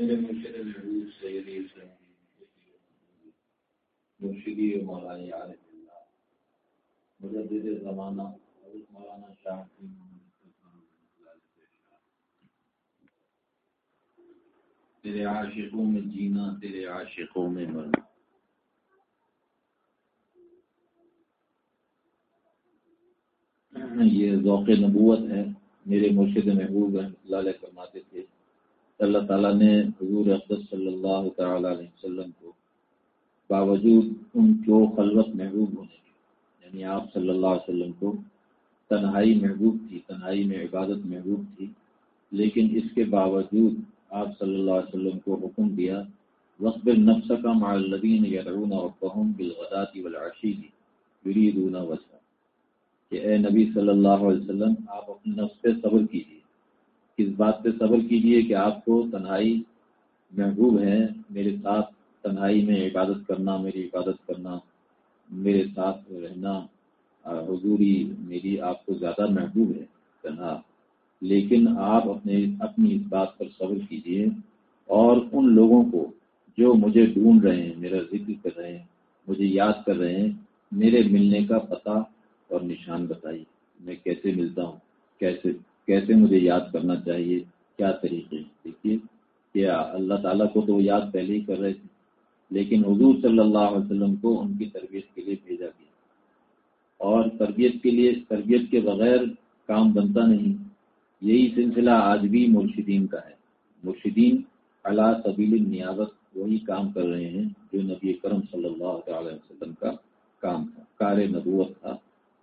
میرے مرشد محبوب سیدی مرشدی مولانا عارف اللہ، مجدد زمانہ، حضرت مولانا شاہ تیرے عاشقوں میں جینا، تیرے عاشقوں میں مرنا۔ یہ ذوق نبوت ہے، میرے مرشد محبوب رحمۃ اللہ علیہ فرماتے تھے۔ اللہ تعالیٰ نے حضور اقدس صلی اللہ تعالیٰ علیہ وسلم کو باوجود ان کو خلوت محبوب ہونے کے یعنی آپ صلی اللہ علیہ وسلم کو تنہائی محبوب تھی، تنہائی میں عبادت محبوب تھی، لیکن اس کے باوجود آپ صلی اللہ علیہ وسلم کو حکم دیا وقب نفس کا معلدین یدعون ربهم بالغداة والعشی یریدون وجہ کہ اے نبی صلی اللہ علیہ وسلم، آپ اپنے نفس پہ صبر کیجیے۔ کس بات پہ صبر کیجیے کہ آپ کو تنہائی محبوب ہے، میرے ساتھ تنہائی میں عبادت کرنا، میری عبادت کرنا، میرے ساتھ رہنا حضوری میری آپ کو زیادہ محبوب ہے، تنہا۔ لیکن آپ اپنے، اپنی اس بات پر صبر کیجیے اور ان لوگوں کو جو مجھے ڈھونڈ رہے ہیں، میرا ذکر کر رہے ہیں، مجھے یاد کر رہے ہیں، میرے ملنے کا پتہ اور نشان بتائیے۔ میں کیسے ملتا ہوں؟ کیسے؟ کیسے مجھے یاد کرنا چاہیے؟ کیا طریقے دیکھیے، کیا اللہ تعالیٰ کو تو یاد پہلے ہی کر رہے تھے، لیکن حضور صلی اللہ علیہ وسلم کو ان کی تربیت کے لیے بھیجا گیا۔ اور تربیت کے لیے، تربیت کے بغیر کام بنتا نہیں۔ یہی سلسلہ آج بھی مرشدین کا ہے۔ مرشدین اللہ سبیل نیابت وہی کام کر رہے ہیں جو نبی کرم صلی اللہ تعالی وسلم کا کام تھا، کار نبوت تھا۔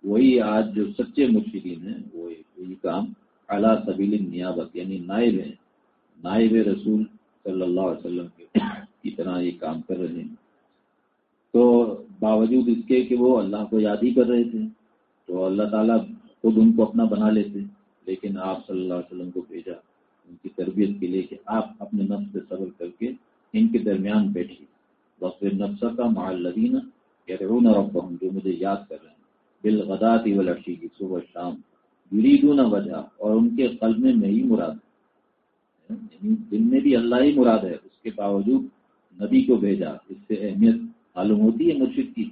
وہی آج جو سچے مرشدین ہیں، وہ وہی کام اعلیٰ سبیل نیابت یعنی نائب ہیں، نائب رسول صلی اللہ علیہ وسلم کے کی طرح یہ کام کر رہے ہیں۔ تو باوجود اس کے کہ وہ اللہ کو یاد ہی کر رہے تھے، تو اللہ تعالیٰ خود ان کو اپنا بنا لیتے، لیکن آپ صلی اللہ علیہ وسلم کو بھیجا، ان کی تربیت کے لیے کہ آپ اپنے نفس سے صبر کر کے ان کے درمیان بیٹھیے۔ وقت نفس کا مال لدینہ یا رب جو مجھے یاد کر رہے ہیں۔ بالغدات ولشی کی صبح شام۔ یریدون وجہ اور ان کے قلب میں میں ہی مراد ہے۔ یعنی دل میں بھی اللہ ہی مراد ہے، اس کے باوجود نبی کو بھیجا۔ اس سے اہمیت معلوم ہوتی ہے مرشد کی۔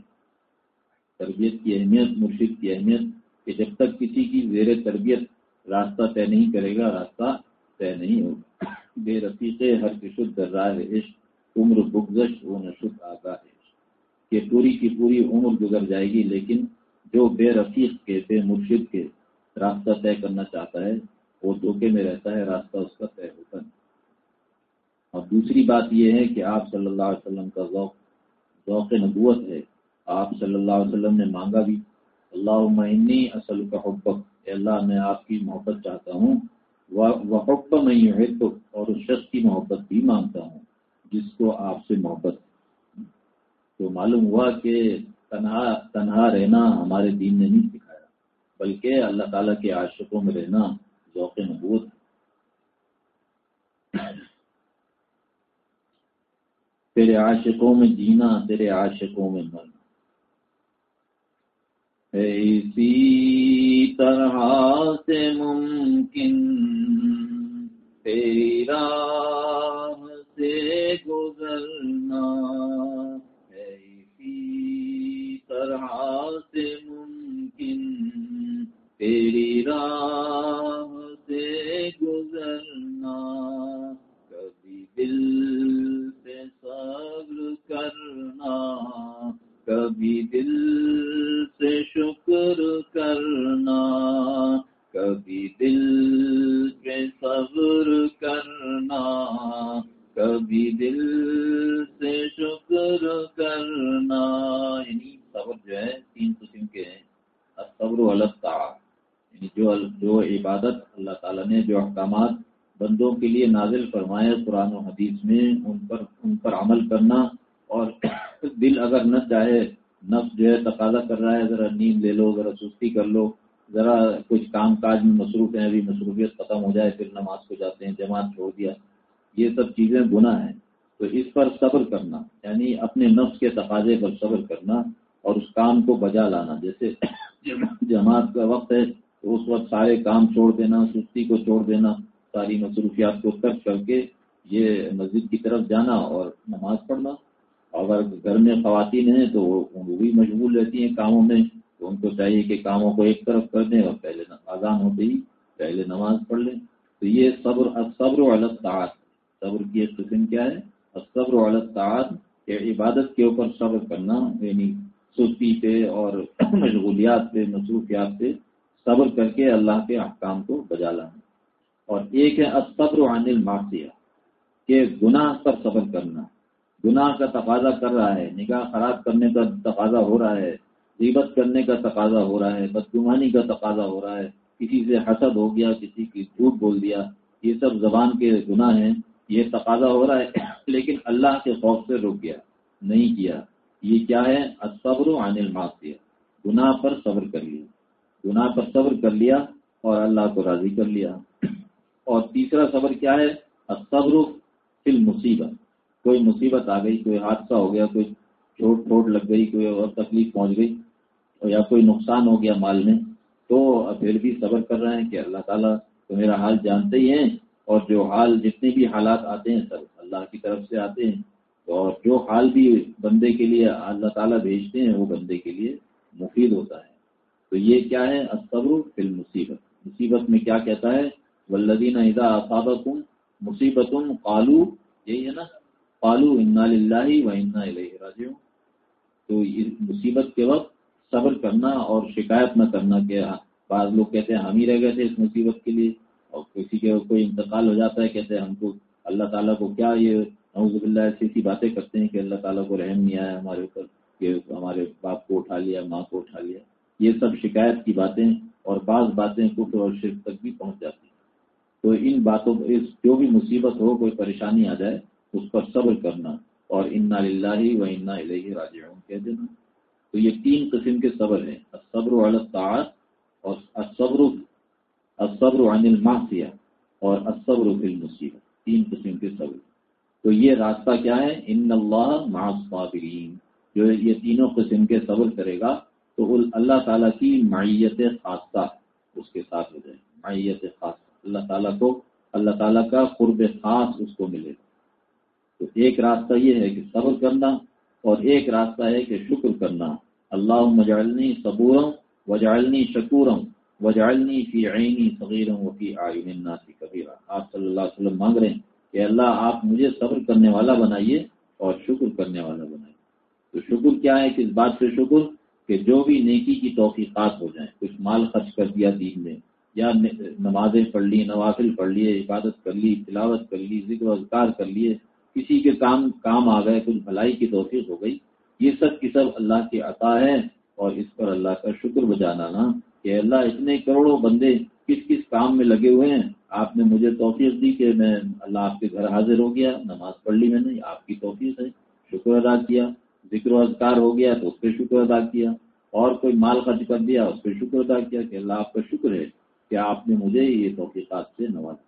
تربیت کی اہمیت، مرشد کی اہمیت کہ جب تک کسی کی زیر تربیت راستہ طے نہیں کرے گا، راستہ طے نہیں ہوگا۔ بے رفیق ہر کشد راہ عشق، عمر بگزش و نشد آگاہ کہ پوری کی پوری عمر گزر جائے گی، لیکن جو بے رفیق کے بے مرشد کے راستہ طے کرنا چاہتا ہے، وہ دھوکے میں رہتا ہے، راستہ اس کا طے ہوتا ہے اور دوسری بات یہ ہے کہ آپ صلی اللہ علیہ وسلم کا ذوق ذوق نبوت ہے۔ آپ صلی اللہ علیہ وسلم نے مانگا بھی۔ اللہ عمنی اصل کا حبک اللہ، میں آپ کی محبت چاہتا ہوں۔ وہ حب میں اور اس شخص کی محبت بھی مانگتا ہوں، جس کو آپ سے محبت تو معلوم ہوا کہ تنہا تنہا رہنا ہمارے دین نے نہیں بلکہ اللہ تعالیٰ کے عاشقوں میں رہنا ذوق نبوت تیرے عاشقوں میں جینا، تیرے عاشقوں میں مرنا۔ اسی طرح سے ممکن تیرا سے گزرنا۔ طرح سے تیری راہ سے گزرنا، کبھی دل سے صبر کرنا، کبھی دل سے شکر کرنا، کبھی دل پہ صبر کرنا، کبھی دل سے شکر کرنا۔ یعنی صبر جو ہے تین قسم کے ہیں۔ صبر و الگ یعنی جو جو عبادت اللہ تعالیٰ نے، جو احکامات بندوں کے لیے نازل فرمائے قرآن و حدیث میں، ان پر ان پر عمل کرنا اور دل اگر نہ چاہے نفس جو ہے تقاضا کر رہا ہے، ذرا نیند لے لو، ذرا سستی کر لو، ذرا کچھ کام کاج میں مصروف ہیں، ابھی مصروفیت ختم ہو جائے، پھر نماز کو جاتے ہیں، جماعت چھوڑ دیا، یہ سب چیزیں گناہ ہیں۔ تو اس پر صبر کرنا یعنی اپنے نفس کے تقاضے پر صبر کرنا اور اس کام کو بجا لانا۔ جیسے جماعت کا وقت ہے تو اس وقت سارے کام چھوڑ دینا، سستی کو چھوڑ دینا، ساری مصروفیات کو ترک کر کے یہ مسجد کی طرف جانا اور نماز پڑھنا۔ اگر گھر میں خواتین ہیں تو وہ بھی مشغول رہتی ہیں کاموں میں، تو ان کو چاہیے کہ کاموں کو ایک طرف کر دیں اور پہلے آزان ہوتے ہی پہلے نماز پڑھ لیں۔ تو یہ صبر صبر و الگ صبر کی ایک قسم کیا ہے؟ صبر و الگ تعت کہ عبادت کے اوپر صبر کرنا یعنی سستی پہ اور مشغولیات پہ، مصروفیات پہ صبر کر کے اللہ کے احکام کو بجا لانا۔ اور ایک ہے صبر و عن الماسیہ کہ گناہ پر صبر کرنا۔ گناہ کا تقاضا کر رہا ہے، نگاہ خراب کرنے کا تقاضا ہو رہا ہے، غیبت کرنے کا تقاضا ہو رہا ہے، بدگمانی کا تقاضا ہو رہا ہے، کسی سے حسد ہو گیا، کسی کی جھوٹ بول دیا، یہ سب زبان کے گناہ ہیں، یہ تقاضا ہو رہا ہے، لیکن اللہ کے خوف سے رک گیا، نہیں کیا۔ یہ کیا ہے؟ صبر و عن الماسیہ گناہ پر صبر کر لیا گناہ پر صبر کر لیا اور اللہ کو راضی کر لیا۔ اور تیسرا صبر کیا ہے؟ صبر فل مصیبت کوئی مصیبت آ گئی، کوئی حادثہ ہو گیا، کوئی چوٹ پھوٹ لگ گئی، کوئی اور تکلیف پہنچ گئی یا کوئی نقصان ہو گیا مال میں، تو پھر بھی صبر کر رہے ہیں کہ اللہ تعالیٰ تو میرا حال جانتے ہی ہیں اور جو حال جتنے بھی حالات آتے ہیں سب اللہ کی طرف سے آتے ہیں۔ اور جو حال بھی بندے کے لیے اللہ تعالیٰ بھیجتے ہیں، وہ بندے کے لیے مفید ہوتا ہے۔ تو یہ کیا ہے؟ صبر فل مصیبت مصیبت میں کیا کہتا ہے؟ ولدین ادا اسابت مصیبت قالو یہی ہے نا؟ قالو انا اللہ و انا راجعون۔ تو مصیبت کے وقت صبر کرنا اور شکایت نہ کرنا کہ بعض لوگ کہتے ہیں ہم ہی رہ گئے تھے اس مصیبت کے لیے اور کسی کے کوئی انتقال ہو جاتا ہے، کہتے ہیں ہم کو اللہ تعالیٰ کو کیا یہ نوز اللہ ایسی ایسی باتیں کرتے ہیں کہ اللہ تعالیٰ کو رحم نہیں آیا ہمارے اوپر، کہ ہمارے باپ کو اٹھا لیا، ماں کو اٹھا لیا۔ یہ سب شکایت کی باتیں اور بعض باتیں کفر اور شرک تک بھی پہنچ جاتی ہیں۔ تو ان باتوں جو بھی مصیبت ہو، کوئی پریشانی آ جائے، اس پر صبر کرنا اور انا للہ و انا الہ راجعون۔ کہہ دینا۔ تو یہ تین قسم کے صبر ہیں۔ صبر و الطاعت اور صبر الصبر عن المعصیہ اور الصبر فی المصیبت۔ تین قسم کے صبر۔ تو یہ راستہ کیا ہے؟ ان اللہ مع الصابرین جو یہ تینوں قسم کے صبر کرے گا تو اللہ تعالیٰ کی معیت خاصہ اس کے ساتھ ہو جائے معیت خاص اللہ تعالیٰ کو اللہ تعالیٰ کا قرب خاص اس کو ملے۔ گا تو ایک راستہ یہ ہے کہ صبر کرنا اور ایک راستہ ہے کہ شکر کرنا۔ اللہ مجالنی صبورم وجالنی شکورم وجالنی فی عینی صغیرم وفی آئین الناسی کبیرہ آپ صلی اللہ علیہ وسلم مانگ رہے ہیں کہ اللہ آپ مجھے صبر کرنے والا بنائیے اور شکر کرنے والا بنائیے۔ تو شکر کیا ہے؟ کس بات سے شکر؟ کہ جو بھی نیکی کی توفیقات ہو جائیں، کچھ مال خرچ کر دیا دین میں یا نمازیں پڑھ لی نوافل پڑھ لیے، عبادت کر لی، تلاوت کر لی، ذکر و اذکار کر لیے، کسی کے کام کام آ گئے، کچھ بھلائی کی توفیق ہو گئی، یہ سب کی سب اللہ کی عطا ہے اور اس پر اللہ کا شکر بجانا نا کہ اللہ اتنے کروڑوں بندے کس کس کام میں لگے ہوئے ہیں۔ آپ نے مجھے توفیق دی کہ میں اللہ آپ کے گھر حاضر ہو گیا، نماز پڑھ لی میں نے، آپ کی توفیق ہے، شکر ادا کیا۔ ذکر و اذکار ہو گیا تو اس پہ شکر ادا کیا اور کوئی مال خرچ کر دیا اس پہ شکر ادا کیا کہ اللہ آپ کا شکر ہے کہ آپ نے مجھے یہ توفیقات سے نوازا۔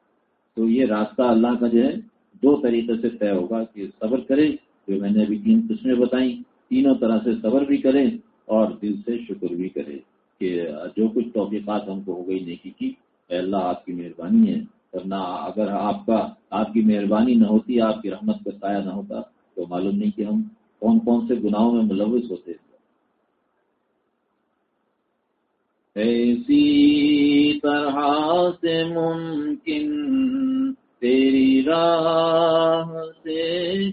تو یہ راستہ اللہ کا جو ہے، دو طریقے سے طے ہوگا کہ صبر کرے، جو میں نے ابھی تین قسمیں بتائیں، تینوں طرح سے صبر بھی کریں اور دل سے شکر بھی کرے کہ جو کچھ توفیقات ہم کو ہو گئی، نیکی کی اللہ آپ کی مہربانی ہے۔ ورنہ اگر آپ کا، آپ کی مہربانی نہ ہوتی، آپ کی رحمت کا سایہ نہ ہوتا، تو معلوم نہیں کہ ہم کون کون سے گناہوں میں ملوث ہوتے ایسی طرح سے ممکن تیری راہ سے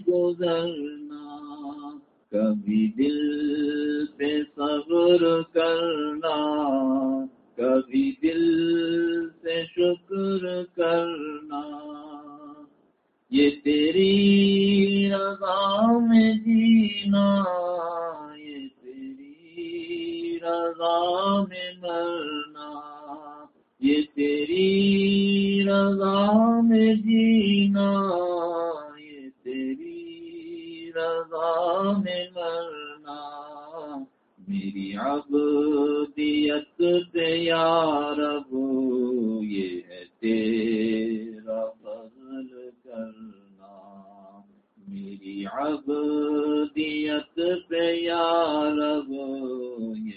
گزرنا، کبھی دل پہ صبر کرنا، کبھی دل سے شکر کرنا۔ یہ تیری رضا میں جینا، یہ تیری رضا میں مرنا، یہ تیری رضا میں جینا، یہ تیری رضا میں مرنا۔ میری عبدیت یا رب، یہ ہے تیرا فضل کرنا۔ میری عبدیت یا رب، یہ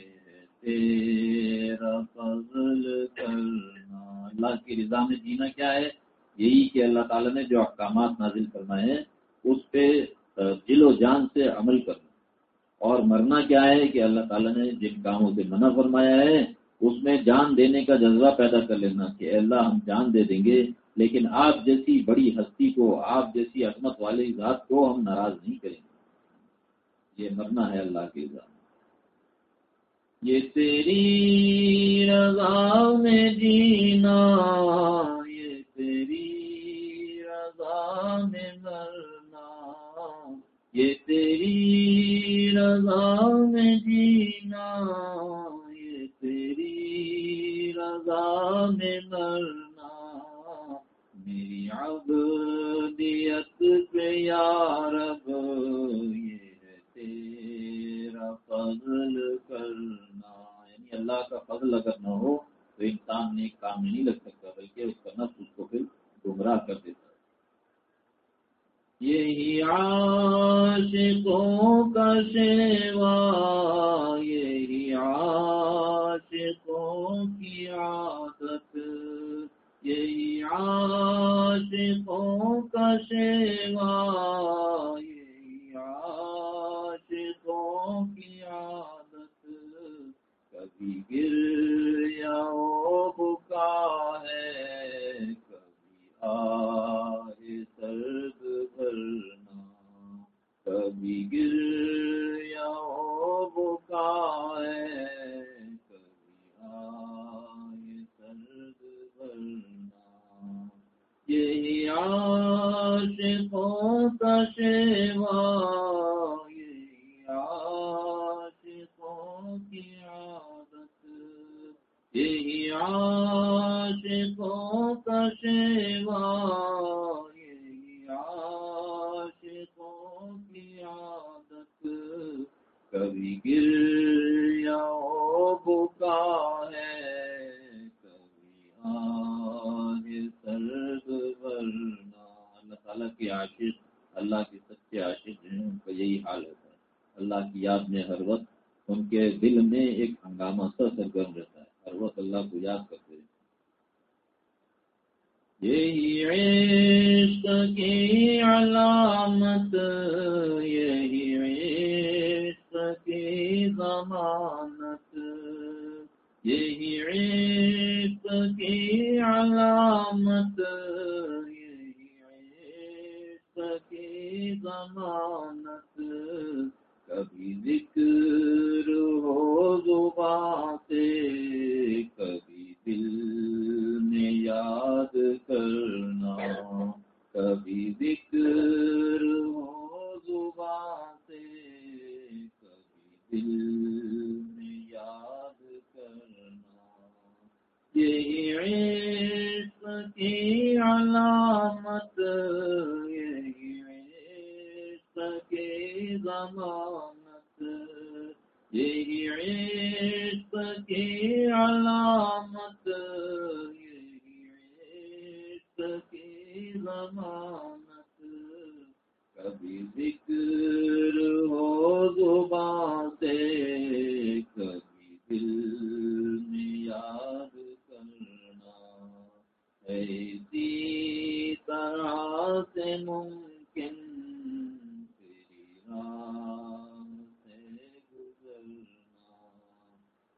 تیرا فضل کرنا۔ اللہ کی رضا میں جینا کیا ہے؟ یہی کہ اللہ تعالیٰ نے جو احکامات نازل فرمائے ہیں، اس پہ دل و جان سے عمل کرنا۔ اور مرنا کیا ہے کہ اللہ تعالیٰ نے جن کاموں سے منع فرمایا ہے، اس میں جان دینے کا جذبہ پیدا کر لینا کہ اللہ ہم جان دے دیں گے۔ لیکن آپ جیسی بڑی ہستی کو، آپ جیسی عظمت والی ذات کو ہم ناراض نہیں کریں گے۔ یہ مرنا ہے اللہ کی ذات۔ یہ تیری رضا میں جینا عاشق، اللہ کے سچے عاشق ہیں، ان کا یہی حال ہوتا ہے۔ اللہ کی یاد میں ہر وقت ان کے دل میں ایک ہنگامہ سر سرگرم رہتا ہے۔ ہر وقت اللہ کو یاد کرتے ہیں۔ یہی عشق کی علامت، یہی عشق کی ضمانت۔ یہی عشق کی علامت ضمانت کبھی ذکر ہو زبان سے کبھی دل میں یاد کرنا، کبھی ذکر ہو زبان سے کبھی دل میں یاد کرنا۔ یہی عشق کی علامت، یہی عشق ضمانت، یہی عشق کی علامت، یہی عشق کی ضمانت۔ کبھی ذکر ہو زبان سے، کبھی دل میں یاد کرنا۔ ایسی طرح سے ممکن تیری راہ سے گزرنا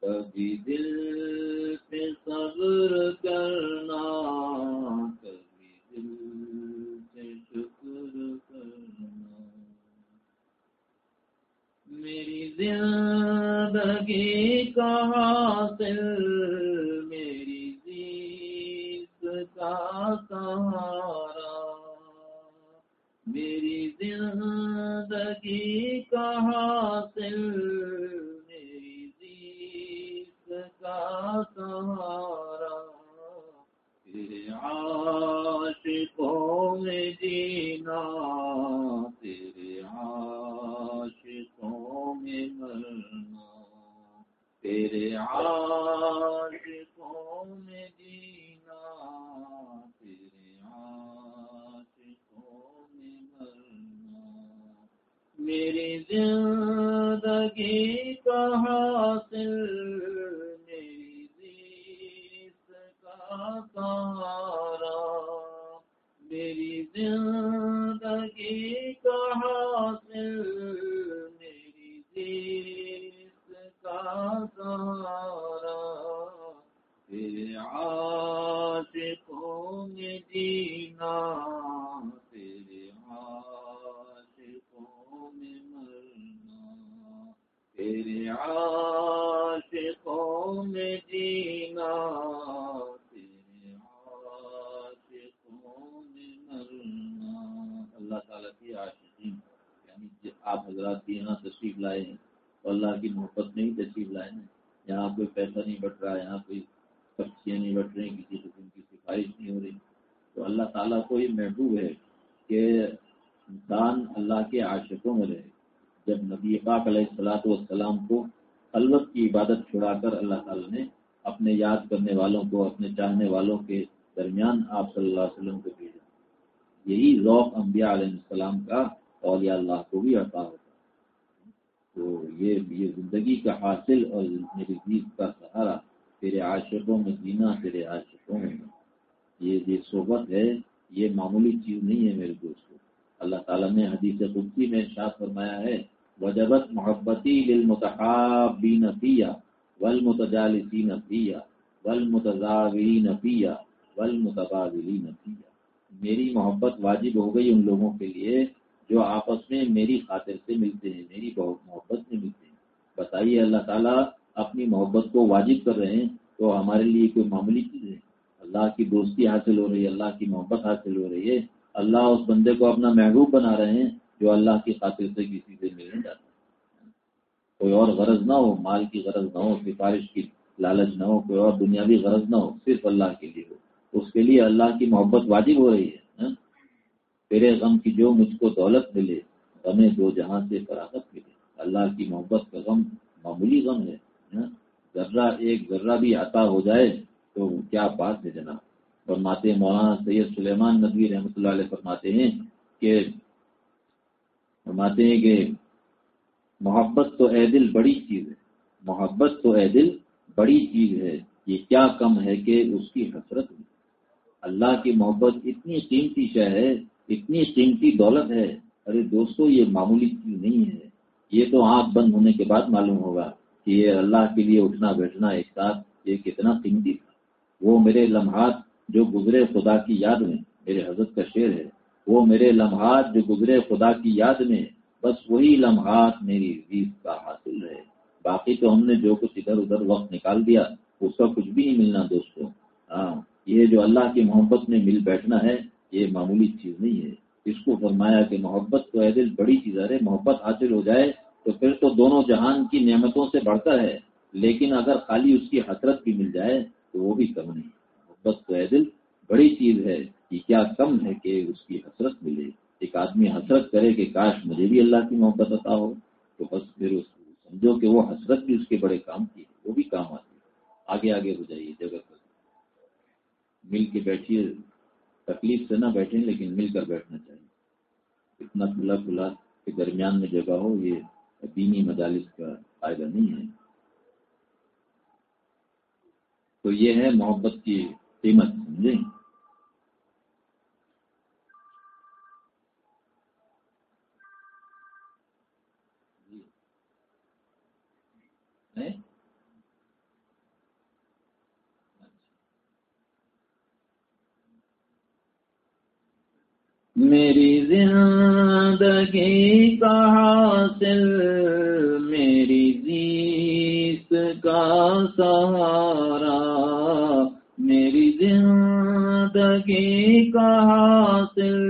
کبھی دل پہ صبر کرنا کبھی دل سے شکر کرنا میری زندگی کا حاصل سبزیاں نہیں بٹ رہی کسی قسم کی سفارش نہیں ہو رہی۔ تو اللہ تعالیٰ کو یہ محبوب ہے کہ انسان اللہ کے عاشقوں میں رہے۔ جب نبی پاک علیہ السلاۃ والسلام کو الوت کی عبادت چھڑا کر اللہ تعالیٰ نے اپنے یاد کرنے والوں کو، اپنے چاہنے والوں کے درمیان آپ صلی اللہ علیہ وسلم کو بھیجا۔ یہی ذوق انبیاء علیہ السلام کا اولیاء اللہ کو بھی عطا ہوتا تو یہ یہ زندگی کا حاصل اور میری کا سہارا تیرے عاشقوں میں جینا تیرے عاشقوں میں یہ جو صحبت ہے، یہ معمولی چیز نہیں ہے میرے دوستوں اللہ تعالیٰ نے حدیث قدسی میں شاہ فرمایا ہے، وجبت محبتی للمتحابین فیا والمتجالسین فیا والمتزاورین فیا والمتبادلین فیا میری محبت واجب ہو گئی ان لوگوں کے لیے جو آپس میں میری خاطر سے ملتے ہیں، میری بہت محبت سے ملتے ہیں۔ بتائیے اللہ تعالیٰ اپنی محبت کو واجب کر رہے ہیں، تو ہمارے لیے کوئی معمولی چیز ہے؟ اللہ کی دوستی حاصل ہو رہی ہے، اللہ کی محبت حاصل ہو رہی ہے، اللہ اس بندے کو اپنا محبوب بنا رہے ہیں جو اللہ کی خاطر سے کسی سے ملنے جاتا ہے۔ کوئی اور غرض نہ ہو، مال کی غرض نہ ہو، سفارش کی لالچ نہ ہو، کوئی اور دنیاوی غرض نہ ہو، صرف اللہ کے لیے ہو۔ اس کے لیے اللہ کی محبت واجب ہو رہی ہے ہاں؟ تیرے غم کی جو مجھ کو دولت ملے غمیں دو جہاں سے فراغت ملے۔ اللہ کی محبت کا غم معمولی غم ہے۔ ذرہ ایک ذرہ بھی عطا ہو جائے تو کیا بات ہے جناب؟ فرماتے مولانا سید سلیمان ندوی رحمۃ اللہ علیہ فرماتے ہیں کہ فرماتے ہیں کہ محبت تو اے دل بڑی چیز ہے۔ محبت تو اے دل بڑی چیز ہے۔ یہ کیا کم ہے کہ اس کی حسرت ہے اللہ کی محبت اتنی قیمتی شہ ہے، اتنی قیمتی دولت ہے۔ ارے دوستو، یہ معمولی چیز نہیں ہے۔ یہ تو آنکھ بند ہونے کے بعد معلوم ہوگا۔ کہ یہ اللہ کے لیے اٹھنا بیٹھنا ایک ساتھ یہ کتنا قیمتی تھا۔ وہ میرے لمحات جو گزرے خدا کی یاد میں، میرے حضرت کا شعر ہے، وہ میرے لمحات جو گزرے خدا کی یاد میں، بس وہی لمحات میری عزیز کا حاصل ہے باقی تو ہم نے جو کچھ ادھر ادھر وقت نکال دیا، اس کا کچھ بھی نہیں ملنا دوستوں ہاں یہ جو اللہ کی محبت میں مل بیٹھنا ہے، یہ معمولی چیز نہیں ہے۔ اس کو فرمایا کہ محبت تو دل بڑی چیز ہے، محبت حاصل ہو جائے تو پھر تو دونوں جہان کی نعمتوں سے بڑھتا ہے، لیکن اگر خالی اس کی حسرت بھی مل جائے تو وہ بھی کم نہیں۔ محبت تو دل، بڑی چیز ہے کہ کیا کم ہے کہ اس کی حسرت ملے۔ ایک آدمی حسرت کرے کہ کاش مجھے بھی اللہ کی محبت عطا ہو، تو بس پھر اس سمجھو کہ وہ حسرت بھی اس کے بڑے کام کی ہے، وہ بھی کام آتی ہے۔ آگے آگے ہو جائیے جگہ پر۔ مل کے بیٹھیے، تکلیف سے نہ بیٹھیں، لیکن مل کر بیٹھنا چاہیے۔ اتنا کھلا کھلا کے درمیان میں جگہ ہو، یہ دینی مدالس کا فائدہ نہیں ہے۔ تو یہ ہے محبت کی قیمت سمجھیں میری زندگی کا حاصل میری زیست کا سہارا میری زندگی کا حاصل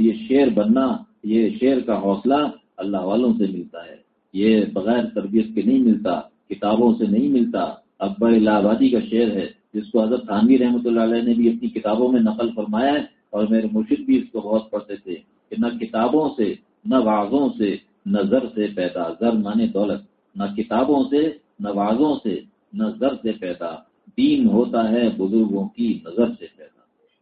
یہ شیر بننا، یہ شیر کا حوصلہ اللہ والوں سے ملتا ہے۔ یہ بغیر تربیت کے نہیں ملتا، کتابوں سے نہیں ملتا۔ اکبر الہ آبادی کا شعر ہے، جس کو حضرت خانوی رحمۃ اللہ علیہ نے بھی اپنی کتابوں میں نقل فرمایا ہے اور میرے مرشد بھی اس کو بہت پڑھتے تھے کہ نہ کتابوں سے، نہ واضحوں سے نہ زر سے پیدا، زر مانے دولت۔ نہ کتابوں سے، نہ واضحوں سے، نہ زر سے پیدا۔ دین ہوتا ہے بزرگوں کی نظر سے پیدا۔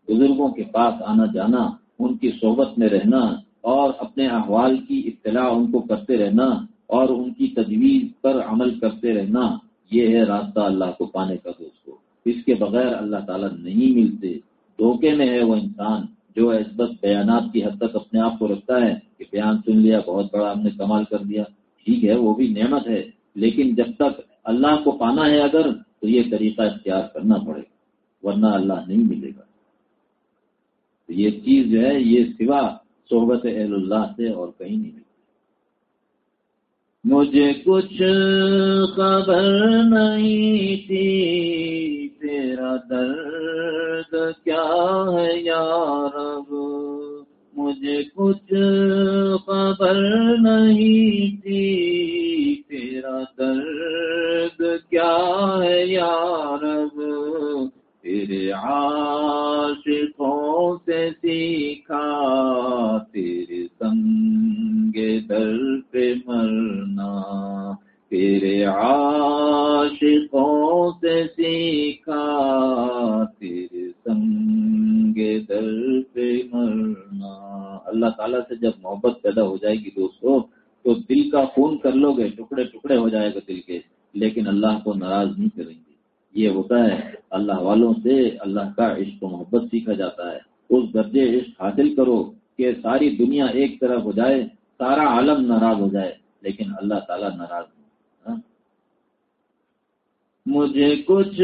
بزرگوں کے پاس آنا جانا ان کی صحبت میں رہنا اور اپنے احوال کی اطلاع ان کو کرتے رہنا اور ان کی تجویز پر عمل کرتے رہنا، یہ ہے راستہ اللہ کو پانے کا دوستوں اس کے بغیر اللہ تعالیٰ نہیں ملتے۔ دھوکے میں ہے وہ انسان جو بس بیانات کی حد تک اپنے آپ کو رکھتا ہے کہ بیان سن لیا، بہت بڑا ہم نے کمال کر دیا۔ ٹھیک ہے، وہ بھی نعمت ہے، لیکن جب تک اللہ کو پانا ہے اگر، تو یہ طریقہ اختیار کرنا پڑے گا، ورنہ اللہ نہیں ملے گا۔ یہ چیز جو ہے، یہ سوا صحبت اہل اللہ سے اور کہیں نہیں ملتی۔ مجھے کچھ خبر نہیں تھی، تیرا درد کیا ہے یار مجھے کچھ خبر نہیں تھی، تیرا درد کیا ہے یار تیرے عاشقوں سے سیکھا تیرے سنگ در پہ مرنا، تیرے عاشقوں سے سیکھا تیرے سنگ در پہ مرنا۔ اللہ تعالیٰ سے جب محبت پیدا ہو جائے گی دوستو، تو دل کا خون کر لو گے ٹکڑے ٹکڑے ہو جائے گا دل کے، لیکن اللہ کو ناراض نہیں کریں گے۔ یہ ہوتا ہے، اللہ والوں سے اللہ کا عشق و محبت سیکھا جاتا ہے۔ اس درجے عشق حاصل کرو کہ ساری دنیا ایک طرف ہو جائے، سارا عالم ناراض ہو جائے، لیکن اللہ تعالیٰ ناراض ہاں؟ مجھے کچھ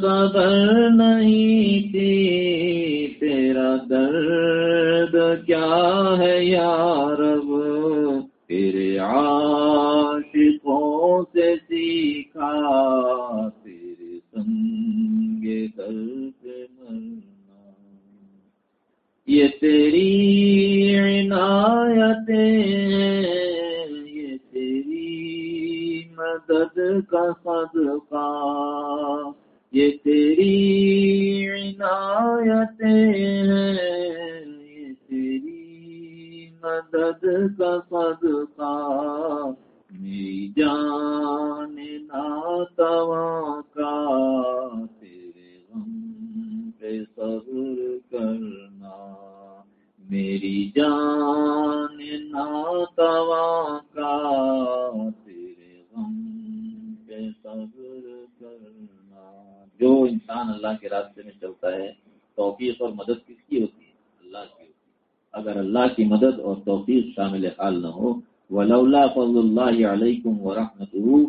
خبر نہیں تھی، تیرا درد کیا ہے یار تیرے عاشقوں سے سیکھا سنگے مرنا یہ تیری عنایتیں یہ تیری مدد کا صدقہ، یہ تیری عنایتیں یہ تیری مدد کا صدقہ۔ میری جان ناتواں کا صبر کرنا۔ میری جان ناتواں کا، تیرے غم پہ صبر کرنا۔ جو انسان اللہ کے راستے میں چلتا ہے، توفیق اور مدد کس کی ہوتی ہے؟ اللہ کی ہوتی ہے۔ اگر اللہ کی مدد اور توفیق شامل حال نہ ہو، ولولا فضل اللہ علیکم ورحمته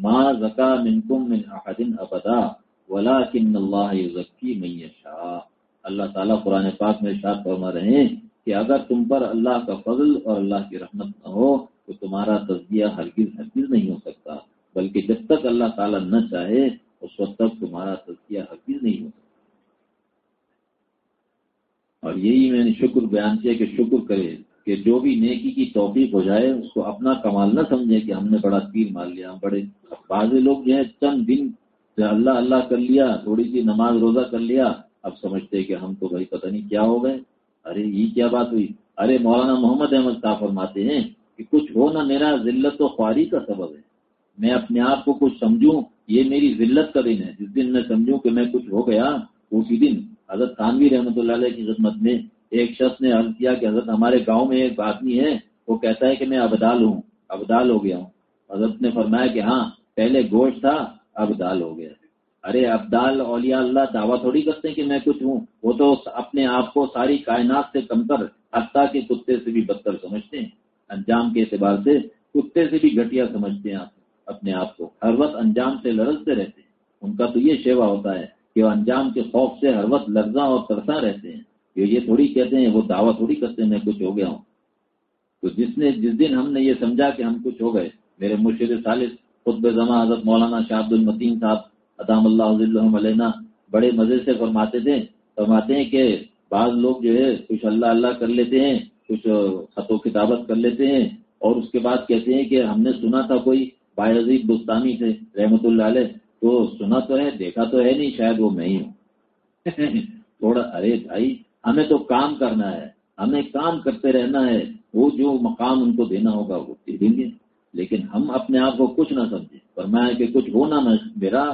ما زکا منکم من احد ابدا ولكن اللہ یزکی من یشاء اللہ تعالیٰ قرآن پاک میں ارشاد فرما رہے ہیں کہ اگر تم پر اللہ کا فضل اور اللہ کی رحمت نہ ہو تو تمہارا تجزیہ ہرگز ہرگز نہیں ہو سکتا، بلکہ جب تک اللہ تعالیٰ نہ چاہے اس وقت تک تمہارا تجزیہ ہرگز نہیں ہو سکتا۔ اور یہی میں نے شکر بیان کیا کہ شکر کرے کہ جو بھی نیکی کی توفیق ہو جائے، اس کو اپنا کمال نہ سمجھے کہ ہم نے بڑا تیر مار لیا بڑے بعض لوگ جو ہے چند دن اللہ اللہ کر لیا، تھوڑی سی نماز روزہ کر لیا، اب سمجھتے کہ ہم تو بھائی پتہ نہیں کیا ہو گئے۔ ارے، یہ کیا بات ہوئی؟ ارے، مولانا محمد احمد صاحب فرماتے ہیں کہ کچھ ہو نہ میرا، ذلت و خواری کا سبب ہے۔ میں اپنے آپ کو کچھ سمجھوں، یہ میری ذلت کا دن ہے۔ جس دن میں سمجھوں کہ میں کچھ ہو گیا، اسی دن حضرت خانوی رحمۃ اللہ علیہ کی خدمت میں ایک شخص نے عرض کیا کہ حضرت ہمارے گاؤں میں ایک آدمی ہے، وہ کہتا ہے کہ میں ابدال ہوں، ابدال ہو گیا ہوں۔ حضرت نے فرمایا کہ ہاں پہلے گوشت تھا اب دال ہو گیا۔ ارے ابدال اولیاء اللہ دعویٰ تھوڑی کرتے ہیں کہ میں کچھ ہوں۔ وہ تو اپنے آپ کو ساری کائنات سے کمتر حتیٰ کے کتے سے بھی بدتر سمجھتے ہیں۔ انجام کے اعتبار سے کتے سے بھی گھٹیا سمجھتے ہیں اپنے آپ کو ہر وقت انجام سے لڑتے رہتے ہیں۔ ان کا تو یہ شیوا ہوتا ہے کہ وہ انجام کے خوف سے ہر وقت لرزاں اور ترساں رہتے ہیں۔ یہ تھوڑی کہتے ہیں، وہ دعویٰ تھوڑی کرتے ہیں، میں کچھ ہو گیا ہوں۔ تو جس نے، جس دن ہم نے یہ سمجھا کہ ہم کچھ ہو گئے، میرے مرشد ثالث خطب زماں حضرت مولانا شاہ عبد المتین صاحب ادام اللہ علیہ بڑے مزے سے فرماتے تھے، فرماتے ہیں کہ بعض لوگ جو ہے کچھ اللہ اللہ کر لیتے ہیں، کچھ خط و کتابت کر لیتے ہیں اور اس کے بعد کہتے ہیں کہ ہم نے سنا تھا کوئی باعزیب بستانی تھے رحمت اللہ علیہ، تو سنا تو ہے، دیکھا تو ہے نہیں، شاید وہ میں ہی ہوں۔ تھوڑا ارے بھائی، ہمیں تو کام کرنا ہے، ہمیں کام کرتے رہنا ہے، وہ جو مقام ان کو دینا ہوگا وہ دے دیں گے۔ لیکن ہم اپنے آپ کو کچھ نہ سمجھیں۔ فرمایا کہ کچھ ہونا نہ میرا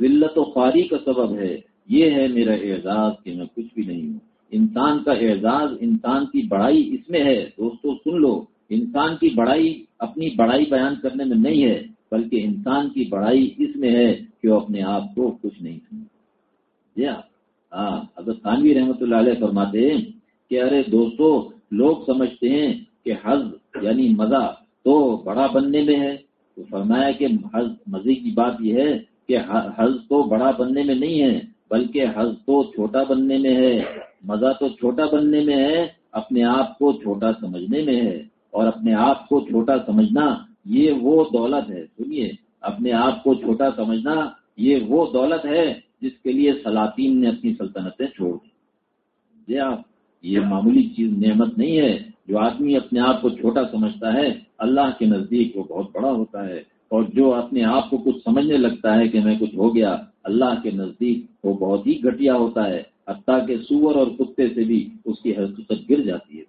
ذلت و خواری کا سبب ہے۔ یہ ہے میرا اعزاز کہ میں کچھ بھی نہیں ہوں۔ انسان کا اعزاز انسان کی بڑائی اس میں ہے۔ دوستو، سن لو، انسان کی بڑائی اپنی بڑائی بیان کرنے میں نہیں ہے، بلکہ انسان کی بڑائی اس میں ہے کہ وہ اپنے آپ کو کچھ نہیں سمجھ جی ہاں۔, ہاں، حضرت خانوی رحمۃ اللہ علیہ فرماتے ہیں کہ ارے دوستو، لوگ سمجھتے ہیں کہ حض یعنی مزہ تو بڑا بننے میں ہے۔ تو فرمایا کہ مزے کی بات یہ ہے کہ حض تو بڑا بننے میں نہیں ہے، بلکہ حض تو چھوٹا بننے میں ہے۔ مزہ تو چھوٹا بننے میں ہے، اپنے آپ کو چھوٹا سمجھنے میں ہے۔ اور اپنے آپ کو چھوٹا سمجھنا یہ وہ دولت ہے۔ سنیے، اپنے آپ کو چھوٹا سمجھنا یہ وہ دولت ہے جس کے لیے سلاطین نے اپنی سلطنتیں چھوڑ دی۔ آپ یہ معمولی چیز نعمت نہیں ہے۔ جو آدمی اپنے آپ کو چھوٹا سمجھتا ہے، اللہ کے نزدیک وہ بہت بڑا ہوتا ہے۔ اور جو اپنے آپ کو کچھ سمجھنے لگتا ہے کہ میں کچھ ہو گیا، اللہ کے نزدیک وہ بہت ہی گھٹیا ہوتا ہے۔ حتیٰ کہ سور اور کتے سے بھی اس کی حقیقت گر جاتی ہے۔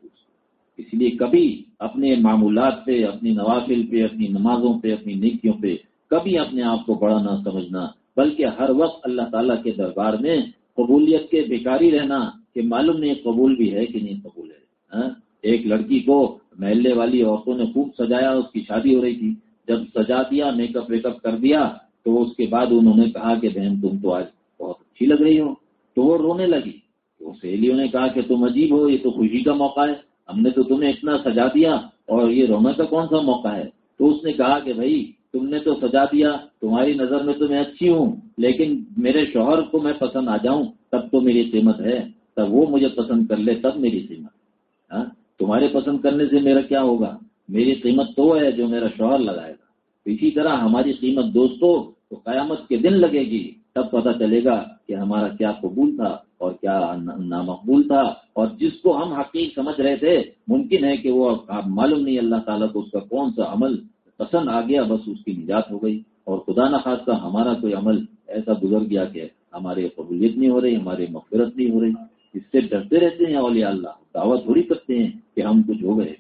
اس لیے کبھی اپنے معمولات پہ، اپنی نوافل پہ، اپنی نمازوں پہ، اپنی نیکیوں پہ کبھی اپنے آپ کو بڑا نہ سمجھنا، بلکہ ہر وقت اللہ تعالیٰ کے دربار میں قبولیت کے بیکاری رہنا کہ معلوم نہیں قبول بھی ہے کہ نہیں قبول ہے۔ ہاں؟ ایک لڑکی کو محلے والی عورتوں نے خوب سجایا، اس کی شادی ہو رہی تھی۔ جب سجا دیا میک اپ ویک اپ کر دیا، تو اس کے بعد انہوں نے کہا کہ بہن، تم تو آج بہت اچھی لگ رہی ہو۔ تو وہ رونے لگی۔ تو سہیلیوں نے کہا کہ تم عجیب ہو، یہ تو خوشی کا موقع ہے۔ ہم نے تو تمہیں اتنا سجا دیا، اور یہ رونے کا کون سا موقع ہے؟ تو اس نے کہا کہ بھائی، تم نے تو سجا دیا، تمہاری نظر میں تو میں اچھی ہوں، لیکن میرے شوہر کو میں پسند آ جاؤں، تب تو میری قیمت ہے۔ تب وہ مجھے پسند کر لے، تب میری قیمت ہاں؟ تمہارے پسند کرنے سے میرا کیا ہوگا؟ میری قیمت تو ہے جو میرا شوہر لگائے گا۔ اسی طرح ہماری قیمت دوستوں تو قیامت کے دن لگے گی، تب پتہ چلے گا کہ ہمارا کیا قبول تھا اور کیا نامقبول تھا۔ اور جس کو ہم حقیق سمجھ رہے تھے، ممکن ہے کہ وہ آپ معلوم نہیں اللہ تعالیٰ کو اس کا کون سا عمل پسند آ گیا، بس اس کی نجات ہو گئی۔ اور خدا نخواستہ ہمارا کوئی عمل ایسا گزر گیا کہ ہماری قبولیت نہیں ہو رہی ہماری مغفرت نہیں ہو رہی۔ اس سے ڈرتے رہتے ہیں اولیاء اللہ۔ دعوت تھوڑی کرتے ہیں کہ ہم کچھ ہو گئے۔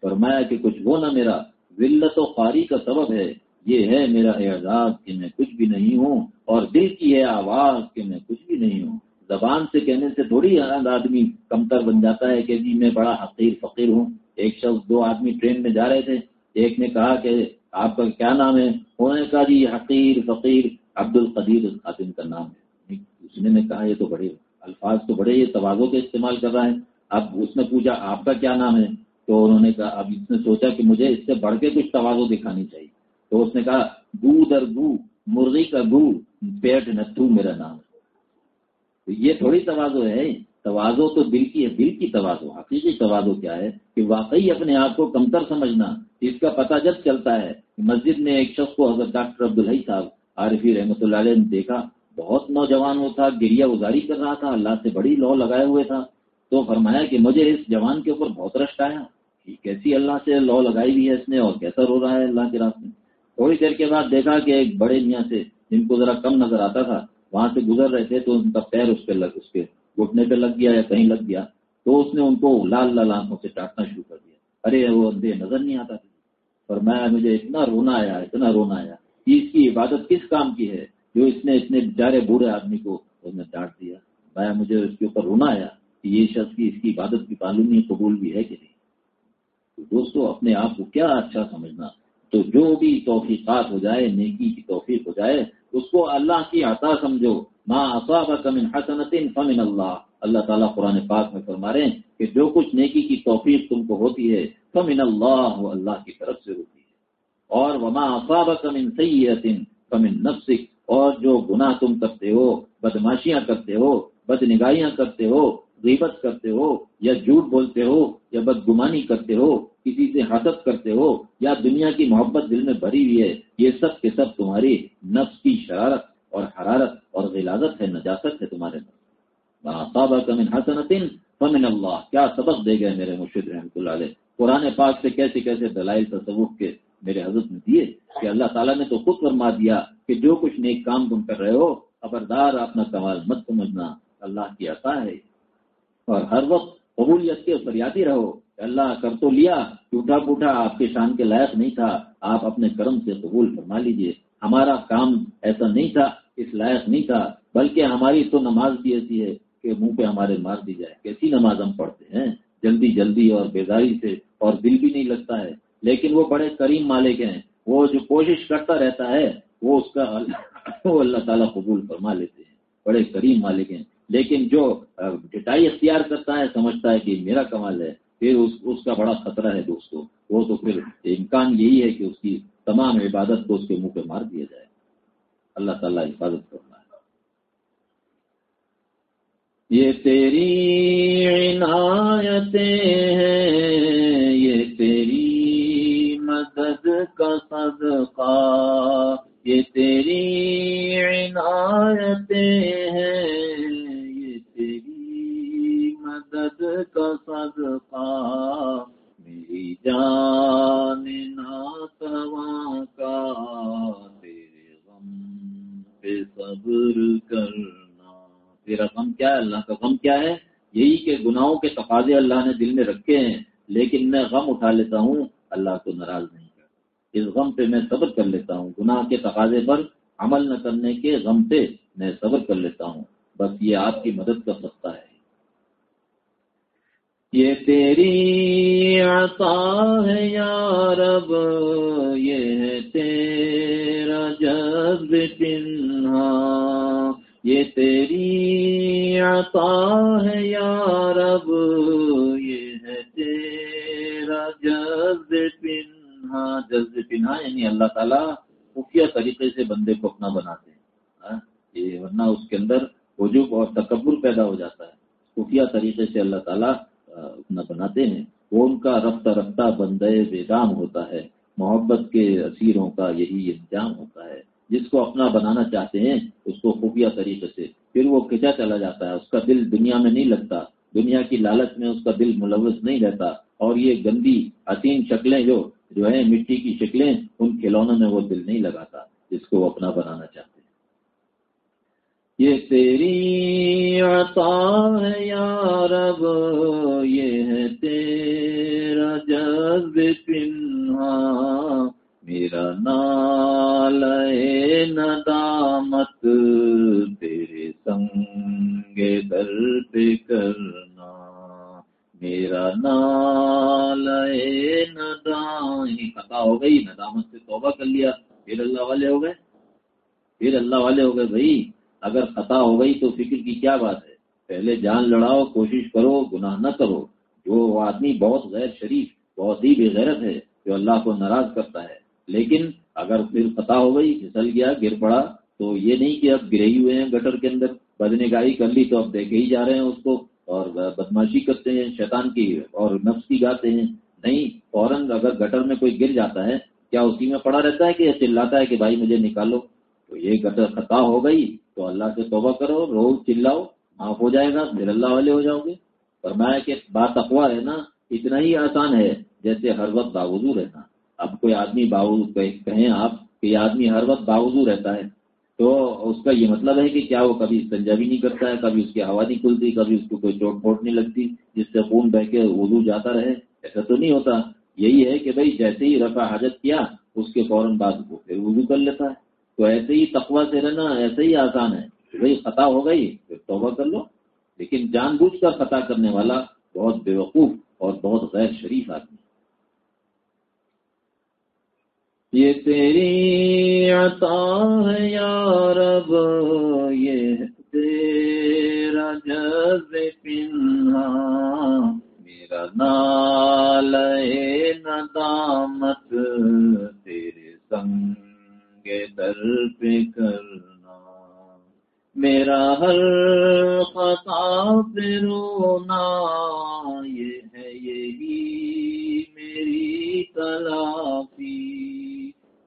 فرمایا کہ کچھ ہو نہ میرا۔ ولت و خاری کا سبب ہے۔ یہ ہے میرا اعزاز کہ میں کچھ بھی نہیں ہوں اور دل کی ہے آواز کہ میں کچھ بھی نہیں ہوں۔ زبان سے کہنے سے تھوڑی آدمی کمتر بن جاتا ہے کہ جی میں بڑا حقیر فقیر ہوں۔ ایک شخص دو آدمی ٹرین میں جا رہے تھے۔ ایک نے کہا کہ آپ کا کیا نام ہے؟ انہوں نے کہا جی حقیر فقیر عبد القدیر خاتم کا نام ہے۔ اس نے کہا یہ تو بڑے الفاظ تو بڑے یہ توازوں کے استعمال کر رہا ہے۔ اب اس نے پوچھا، آپ کا کیا نام ہے؟ تو انہوں نے کہا، اب اس نے سوچا کہ مجھے اس سے بڑھ کے کچھ توازو دکھانی چاہیے۔ تو اس نے کہا گو در گو مرغی کا گو پیٹ نتھو میرا نام۔ ہے یہ تھوڑی توازو ہے توازو تو دل کی ہے، دل کی توازو حقیقی توازو کیا ہے؟ کہ واقعی اپنے آپ کو کمتر سمجھنا، اس کا پتہ جب چلتا ہے۔ مسجد میں ایک شخص کو حضرت ڈاکٹر عبدالحی صاحب، عارفی رحمۃ اللہ علیہ نے دیکھا۔ بہت نوجوان وہ تھا گریا گزاری کر رہا تھا، اللہ سے بڑی لو لگائے ہوئے تھا۔ تو فرمایا کہ مجھے اس جوان کے اوپر بہت رشت آیا۔ کیسی اللہ سے لو لگائی ہوئی ہے اس نے اور کیسا رو رہا ہے اللہ کے راستے تھوڑی دیر کے بعد دیکھا کہ ایک بڑے میاں سے، جن کو ذرا کم نظر آتا تھا، وہاں سے گزر رہے تھے تو ان کا پیر اس پہ لگ، اس کے گھٹنے پہ لگ گیا یا کہیں لگ گیا۔ تو اس نے ان کو لال لال آنکھوں سے ٹاٹنا شروع کر دیا۔ ارے وہ اندھے، نظر نہیں آتا تھا پر میں مجھے اتنا رونا آیا، اتنا رونا آیا۔ اس کی عبادت کس کام کی ہے؟ جو اس نے اتنے بیچارے بوڑھے آدمی کو اس نے ڈانٹ دیا میں مجھے اس کے اوپر رونا آیا کہ یہ شخص کی اس کی عبادت کی معلومی قبول بھی ہے کہ نہیں۔ تو دوستو، اپنے آپ کو کیا اچھا سمجھنا؟ تو جو بھی توفیقات ہو جائے، نیکی کی توفیق ہو جائے، اس کو اللہ کی عطا سمجھو۔ ماں من حسنت فمن اللہ اللہ تعالیٰ قرآن پاک میں فرما رہے ہیں کہ جو کچھ نیکی کی توفیق تم کو ہوتی ہے، فمن اللہ اللہ کی طرف سے ہوتی ہے۔ اور وما اصابك من سیئت فمن نفسك۔ اور جو گناہ تم کرتے ہو، بدماشیاں کرتے ہو بد نگاہیاں کرتے ہو، غیبت کرتے ہو، یا جھوٹ بولتے ہو، یا بدگمانی کرتے ہو، کسی سے حسد کرتے ہو، یا دنیا کی محبت دل میں بھری ہوئی ہے، یہ سب کے سب تمہاری نفس کی شرارت اور حرارت اور غلازت ہے، نجاست ہے تمہارے من حسن فمن اللہ۔ کیا سبق دے گئے میرے مرشد رحمۃ اللہ علیہ۔ قرآن پاک سے کیسے کیسے دلائل تصوف کے میرے حضرت نے دیے کہ اللہ تعالیٰ نے تو خود فرما دیا کہ جو کچھ نیک کام تم کر رہے ہو، خبردار اپنا کمال مت سمجھنا، اللہ کی عطا ہے۔ اور ہر وقت قبولیت کے فریادی رہو اللہ کر تو لیا ٹوٹا پوٹا آپ کے شان کے لائق نہیں تھا، آپ اپنے کرم سے قبول فرما لیجیے۔ ہمارا کام ایسا نہیں تھا، اس لائق نہیں تھا، بلکہ ہماری تو نماز بھی ایسی ہے کہ منہ پہ ہمارے مار دی جائے۔ کیسی نماز ہم پڑھتے ہیں؟ جلدی جلدی اور بیداری سے اور دل بھی نہیں لگتا ہے۔ لیکن وہ بڑے کریم مالک ہیں۔ وہ جو کوشش کرتا رہتا ہے، وہ اس کا وہ اللہ تعالیٰ قبول فرما لیتے ہیں۔ بڑے کریم مالک ہیں۔ لیکن جو ڈٹائی اختیار کرتا ہے، سمجھتا ہے کہ میرا کمال ہے، پھر اس اس کا بڑا خطرہ ہے دوستو۔ وہ تو پھر امکان یہی ہے کہ اس کی تمام عبادت کو اس کے منہ پہ مار دیا جائے۔ اللہ تعالیٰ حفاظت کرنا ہے یہ تیری عنایتیں ہیں۔ کا صدقہ، یہ تیری عنایتیں ہیں یہ تیری مدد کا صدقہ۔ میری جان ناتواں کا پہ صبر کرنا۔ تیرا غم کیا ہے؟ اللہ کا غم کیا ہے؟ یہی کہ گناہوں کے تقاضے اللہ نے دل میں رکھے ہیں، لیکن میں غم اٹھا لیتا ہوں، اللہ کو ناراض نہیں۔ اس غم پہ میں صبر کر لیتا ہوں۔ گناہ کے تقاضے پر عمل نہ کرنے کے غم پہ میں صبر کر لیتا ہوں۔ بس یہ آپ کی مدد کر سکتا ہے۔ یہ تیری عطا ہے یا رب، یہ تیرا جذب پنہا یہ تیری عطا ہے یا رب، یہ ہے تیرا جذب پنہا جذب پنہا یعنی اللہ تعالیٰ خفیہ طریقے سے بندے کو اپنا بناتے ہیں یہ ورنہ اس کے اندر وجوب اور تکبر پیدا ہو جاتا ہے۔ خفیہ طریقے سے اللہ تعالیٰ اپنا بناتے ہیں۔ وہ ان کا رفتہ رفتہ بندے بیدام ہوتا ہے۔ محبت کے اسیروں کا یہی انجام ہوتا ہے۔ جس کو اپنا بنانا چاہتے ہیں، اس کو خفیہ طریقے سے۔ پھر وہ کھچا چلا جاتا ہے؟ اس کا دل دنیا میں نہیں لگتا۔ دنیا کی لالچ میں اس کا دل ملوث نہیں رہتا۔ اور یہ گندی حسین شکلیں جو جو ہیں مٹی کی شکلیں ان کھلونوں میں وہ دل نہیں لگاتا جس کو وہ اپنا بنانا چاہتے ہیں۔ یہ تیری عطا ہے یا رب، یہ ہے تیرا جذب پنہا میرا نال ندامت، تیرے سنگ در پہ کرنا میرا نال خطا ہو گئی ندامت سے توبہ کر لیا پھر اللہ والے ہو گئے پھر اللہ والے ہو گئے بھائی اگر خطا ہو گئی تو فکر کی کیا بات ہے پہلے جان لڑاؤ کوشش کرو گناہ نہ کرو جو آدمی بہت غیر شریف بہت ہی بے غیرت ہے جو اللہ کو ناراض کرتا ہے لیکن اگر پھر خطا ہو گئی پھسل گیا گر پڑا تو یہ نہیں کہ اب گرے ہوئے ہیں گٹر کے اندر بدنے گاہی کر لی تو اب دیکھے ہی جا رہے ہیں اس کو اور بدماشی کرتے ہیں، شیطان کی اور نفس کی گاتے ہیں۔ نہیں، فوراً اگر گٹر میں کوئی گر جاتا ہے، کیا اسی میں پڑا رہتا ہے کہ چلاتا ہے کہ بھائی مجھے نکالو؟ تو یہ گٹر خطا ہو گئی۔ تو اللہ سے توبہ کرو، روز چلاؤ، معاف ہو جائے گا، پھر اللہ والے ہو جاؤ گے۔ فرمایا کہ بات اخوا ہے نا اتنا ہی آسان ہے جیسے ہر وقت باوضو رہنا۔ اب کوئی آدمی باوضو، کہیں آپ کہ یہ آدمی ہر وقت باوضو رہتا ہے۔ تو اس کا یہ مطلب ہے کہ کیا وہ کبھی استنجا بھی نہیں کرتا ہے، کبھی اس کی ہوا نہیں کھلتی، کبھی اس کو کوئی چوٹ پھوٹ نہیں لگتی، جس سے خون بہ کے وضو جاتا رہے، ایسا تو نہیں ہوتا۔ یہی ہے کہ بھائی جیسے ہی رفع حاجت کیا، اس کے فوراً بعد کو پھر وضو کر لیتا ہے۔ تو ایسے ہی تقوا سے رہنا ایسے ہی آسان ہے۔ کہ بھائی خطا ہو گئی، پھر توبہ کر لو۔ لیکن جان بوجھ کر خطا کرنے والا بہت بے وقوف اور بہت غیر شریف آدمی یہ تیری عطا ہے یا رب، یہ تیرا جذب پنہا، میرا نال ندامت، تیرے سنگ در پہ کرنا۔ میرا ہر خطا رونا، یہ ہے یہی میری تلافی۔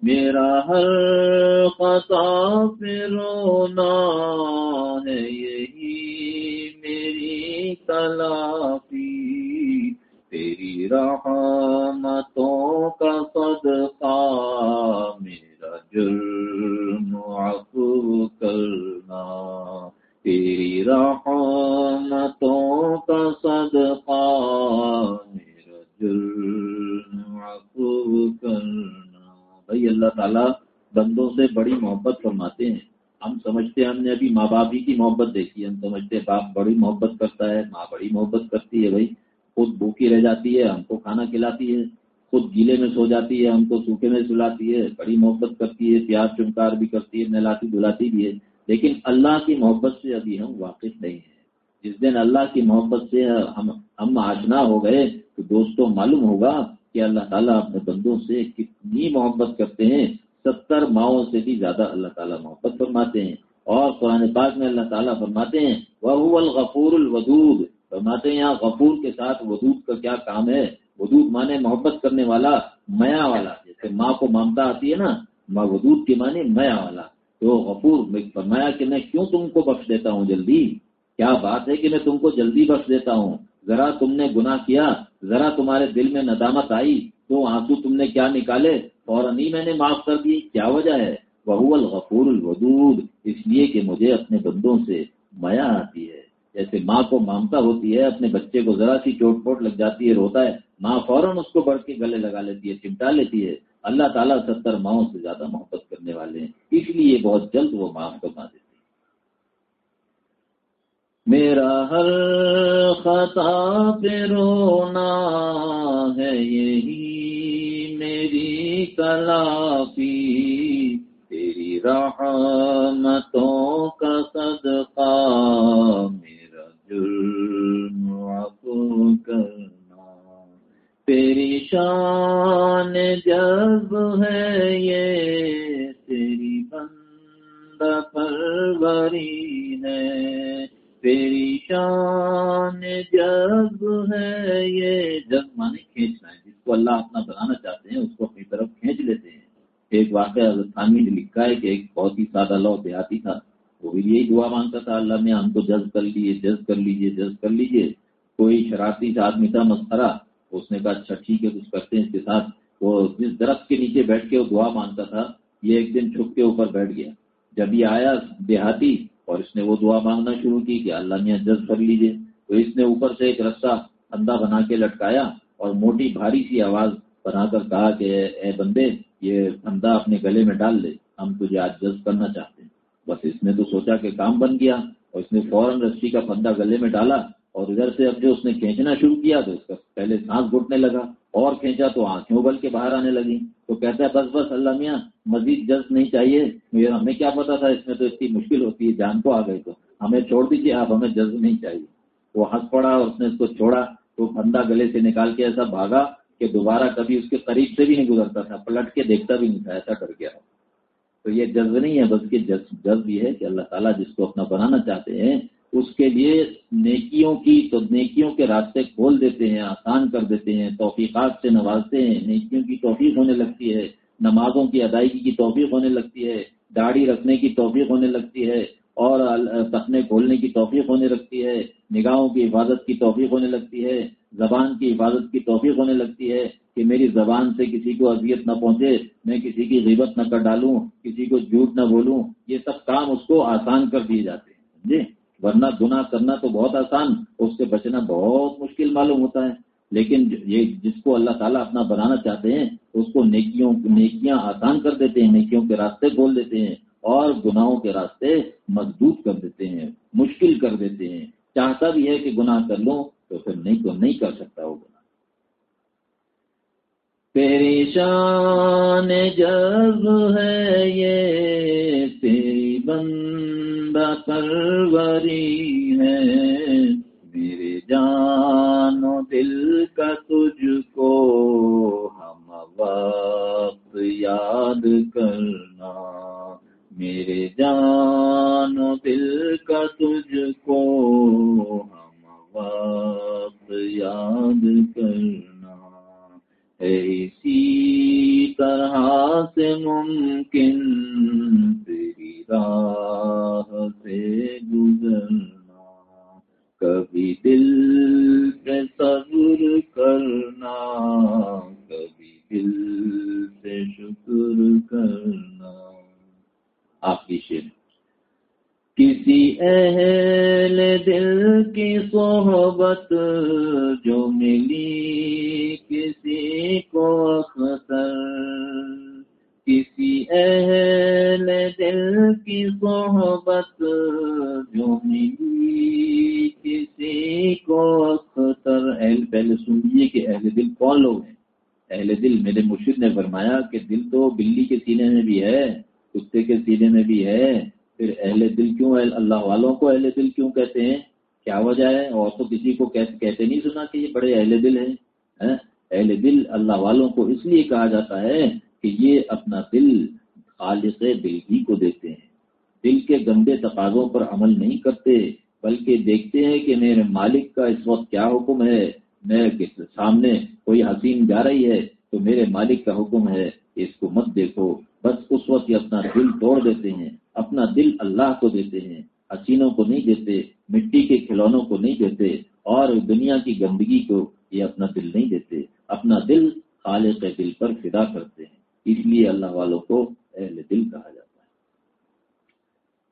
میرا ہر خطا رونا ہے، یہی میری تلافی۔ تیری رحمتوں کا صدقہ میرا جرم عفو کرنا۔ تیری رحمتوں کا صدقہ میرا جرم عفو کرنا۔ بھائی، اللہ تعالیٰ بندوں سے بڑی محبت فرماتے ہیں۔ ہم سمجھتے ہیں، ہم نے ابھی ماں باپ ہی کی محبت دیکھی، ہم سمجھتے ہیں، باپ بڑی محبت کرتا ہے، ماں بڑی محبت کرتی ہے، بھائی۔ خود بھوکی رہ جاتی ہے، ہم کو کھانا کھلاتی ہے۔ خود گیلے میں سو جاتی ہے، ہم کو سوکھے میں سلاتی ہے۔ بڑی محبت کرتی ہے پیار چمکار بھی کرتی ہے، نہلاتی دھلاتی بھی ہے۔ لیکن اللہ کی محبت سے ابھی ہم واقف نہیں ہیں۔ جس دن اللہ کی محبت سے ہم ہم آشنا ہو گئے، تو دوستوں، معلوم ہوگا کہ اللہ تعالیٰ اپنے بندوں سے کتنی محبت کرتے ہیں، ستر ماؤں سے بھی زیادہ اللہ تعالیٰ محبت فرماتے ہیں۔ اور قرآن پاک میں اللہ تعالیٰ فرماتے ہیں وہ الغفور الودود۔ فرماتے ہیں، یہاں غفور کے ساتھ ودود کا کیا کام ہے؟ ودود مانے محبت کرنے والا، میا والا۔ جیسے ماں کو مامتا آتی ہے نا، ماں ودود کے معنی میا والا۔ تو غفور فرمایا کہ میں کیوں تم کو بخش دیتا ہوں جلدی؟ کیا بات ہے کہ میں تم کو جلدی بخش دیتا ہوں؟ ذرا تم نے گناہ کیا ذرا تمہارے دل میں ندامت آئی تو آنسو تم نے کیا نکالے فوراً ہی میں نے معاف کر دی؟ کیا وجہ ہے؟ وہ الغفور الودود۔ اس لیے کہ مجھے اپنے بندوں سے میا آتی ہے۔ جیسے ماں کو مامتا ہوتی ہے، اپنے بچے کو ذرا سی چوٹ پوٹ لگ جاتی ہے، روتا ہے، ماں فوراً اس کو بڑھ کے گلے لگا لیتی ہے، چمٹا لیتی ہے۔ اللہ تعالیٰ ستر ماؤں سے زیادہ محبت کرنے والے ہیں۔ اس لیے بہت جلد وہ معاف کروا دیتی میرا ہر خطا پہ رونا ہے، یہی میری کلافی تیری رحمتوں کا صدقہ کرنا۔ تیری شان جب ہے یہ، تیری بندہ پروری ہے۔ تیری جب ہے یہ جب مانے کھینچنا ہے جس کو اللہ اپنا بنانا چاہتے ہیں، اس کو اپنی طرف کھینچ لیتے ہیں۔ ایک واقعہ تھانوی نے لکھا ہے کہ ایک بہت ہی سادہ لو دیہاتی تھا۔ وہ بھی یہی دعا مانگتا تھا، اللہ میں ہم کو جذب کر لیجیے جذب کر لیجیے جذب کر لیجیے کوئی شرارتی سے آدمی تھا مسخرا اس نے کہا اچھا ٹھیک ہے، کچھ کرتے ہیں اس کے ساتھ۔ وہ جس درخت کے نیچے بیٹھ کے وہ دعا مانگتا تھا، یہ ایک دن چھپ کے اوپر بیٹھ گیا۔ جب یہ آیا دیہاتی اور اس نے وہ دعا مانگنا شروع کی کہ اللہ میاں جذب کر لیجیے تو اس نے اوپر سے ایک رسہ اندھا بنا کے لٹکایا اور موٹی بھاری سی آواز بنا کر کہا کہ اے بندے، یہ اندھا اپنے گلے میں ڈال لے، ہم تجھے آج جذب کرنا چاہتے ہیں۔ بس اس نے تو سوچا کہ کام بن گیا اور اس نے فوراً رسی کا پندا گلے میں ڈالا اور ادھر سے اب جو اس نے کھینچنا شروع کیا تو اس کا پہلے سانس گھٹنے لگا۔ اور کھینچا تو آنکھیں ابل کے باہر آنے لگی تو کہتا ہے، بس بس اللہ میاں، مزید جذب نہیں چاہیے۔ ہمیں کیا پتا تھا، اس میں تو اتنی مشکل ہوتی ہے، جان کو آ گئی تو۔ ہمیں چھوڑ دیجیے آپ ہمیں جذب نہیں چاہیے۔ وہ ہنس پڑا، اس نے اس کو چھوڑا۔ تو بندہ گلے سے نکال کے ایسا بھاگا کہ دوبارہ کبھی اس کے قریب سے بھی نہیں گزرتا تھا، پلٹ کے دیکھتا بھی نہیں تھا، ایسا کر گیا۔ تو یہ جذب نہیں ہے، بلکہ جذب یہ ہے کہ اللہ تعالیٰ جس کو اپنا بنانا چاہتے ہیں اس کے لیے نیکیوں کی تو نیکیوں کے راستے کھول دیتے ہیں، آسان کر دیتے ہیں، توفیقات سے نوازتے ہیں، نیکیوں کی توفیق ہونے لگتی ہے، نمازوں کی ادائیگی کی توفیق ہونے لگتی ہے، داڑھی رکھنے کی توفیق ہونے لگتی ہے اور تخنے کھولنے کی توفیق ہونے لگتی ہے، نگاہوں کی حفاظت کی توفیق ہونے لگتی ہے، زبان کی حفاظت کی توفیق ہونے لگتی ہے کہ میری زبان سے کسی کو اذیت نہ پہنچے، میں کسی کی غیبت نہ کر ڈالوں، کسی کو جھوٹ نہ بولوں، یہ سب کام اس کو آسان کر دیے جاتے ہیں، سمجھے؟ ورنہ گناہ کرنا تو بہت آسان، اس سے بچنا بہت مشکل معلوم ہوتا ہے۔ لیکن یہ جس کو اللہ تعالیٰ اپنا بنانا چاہتے ہیں، اس کو نیکیوں، نیکیاں آسان کر دیتے ہیں، نیکیوں کے راستے کھول دیتے ہیں اور گناہوں کے راستے مضبوط کر دیتے ہیں، مشکل کر دیتے ہیں۔ چاہتا بھی ہے کہ گناہ کر لوں تو پھر نہیں تو نہیں کر سکتا ہوگا۔ تیری شان جب ہے یہ، تیری بندہ پروری ہے۔ میرے جان و دل کا تجھ کو ہم وقت یاد کرنا۔ میرے جان و دل کا تجھ کو ہم وقت یاد کرنا۔ ایسی طرح سے ممکن تیری راہ سے گزرنا، کبھی دل سے صبر کرنا، کبھی دل سے شکر کرنا۔ آپ کی شیر کسی اہل دل کی صحبت جو ملی، کسی کو اختر کسی اہل دل کی صحبت جو ملی، کسی کو اختر اہل پہلے سنیے کہ اہل دل کون لوگ ہیں؟ اہل دل میرے مرشد نے فرمایا کہ دل تو بلی کے سینے میں بھی ہے، کتے کے سینے میں بھی ہے۔ پھر اہل دل کیوں اللہ والوں کو اہل دل کیوں کہتے ہیں؟ کیا وجہ ہے؟ اور تو کسی کو کہتے نہیں سنا کہ یہ بڑے اہل دل ہیں اہل دل اللہ والوں کو اس لیے کہا جاتا ہے کہ یہ اپنا دل خالص دل ہی کو دیتے ہیں۔ دل کے گندے تقاضوں پر عمل نہیں کرتے، بلکہ دیکھتے ہیں کہ میرے مالک کا اس وقت کیا حکم ہے؟ میں سامنے کوئی حسین جا رہی ہے تو میرے مالک کا حکم ہے، اس کو مت دیکھو۔ بس اس وقت یہ اپنا دل توڑ دیتے ہیں۔ اپنا دل اللہ کو دیتے ہیں، حسینوں کو نہیں دیتے، مٹی کے کھلونوں کو نہیں دیتے، اور دنیا کی گندگی کو یہ اپنا دل نہیں دیتے۔ اپنا دل خالق دل پر فدا کرتے ہیں۔ اس لیے اللہ والوں کو اہل دل کہا جاتا ہے۔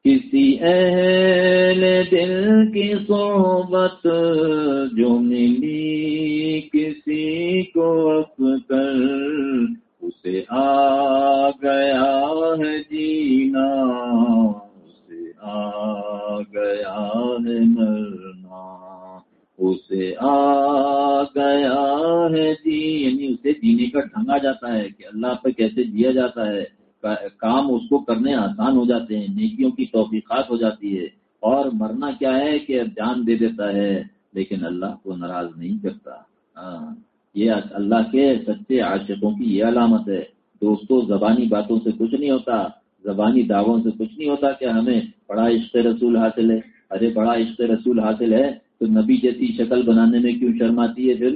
کسی اہل دل کی صحبت جو ملی، کسی کو کر اسے آ گیا ہے جینا، اسے آ گیا ہے مرنا، اسے آ گیا ہے جی یعنی اسے جینے کا ڈھنگ آ جاتا ہے کہ اللہ پہ کیسے جیا جاتا ہے۔ کام اس کو کرنے آسان ہو جاتے ہیں، نیکیوں کی توفیقات ہو جاتی ہے۔ اور مرنا کیا ہے کہ جان دے دیتا ہے، لیکن اللہ کو ناراض نہیں کرتا۔ ہاں۔ یہ اللہ کے سچے عاشقوں کی یہ علامت ہے۔ دوستوں زبانی باتوں سے کچھ نہیں ہوتا، زبانی دعووں سے کچھ نہیں ہوتا کہ ہمیں بڑا عشق رسول حاصل ہے۔ ارے، بڑا عشق رسول حاصل ہے تو نبی جیسی شکل بنانے میں کیوں شرماتی ہے پھر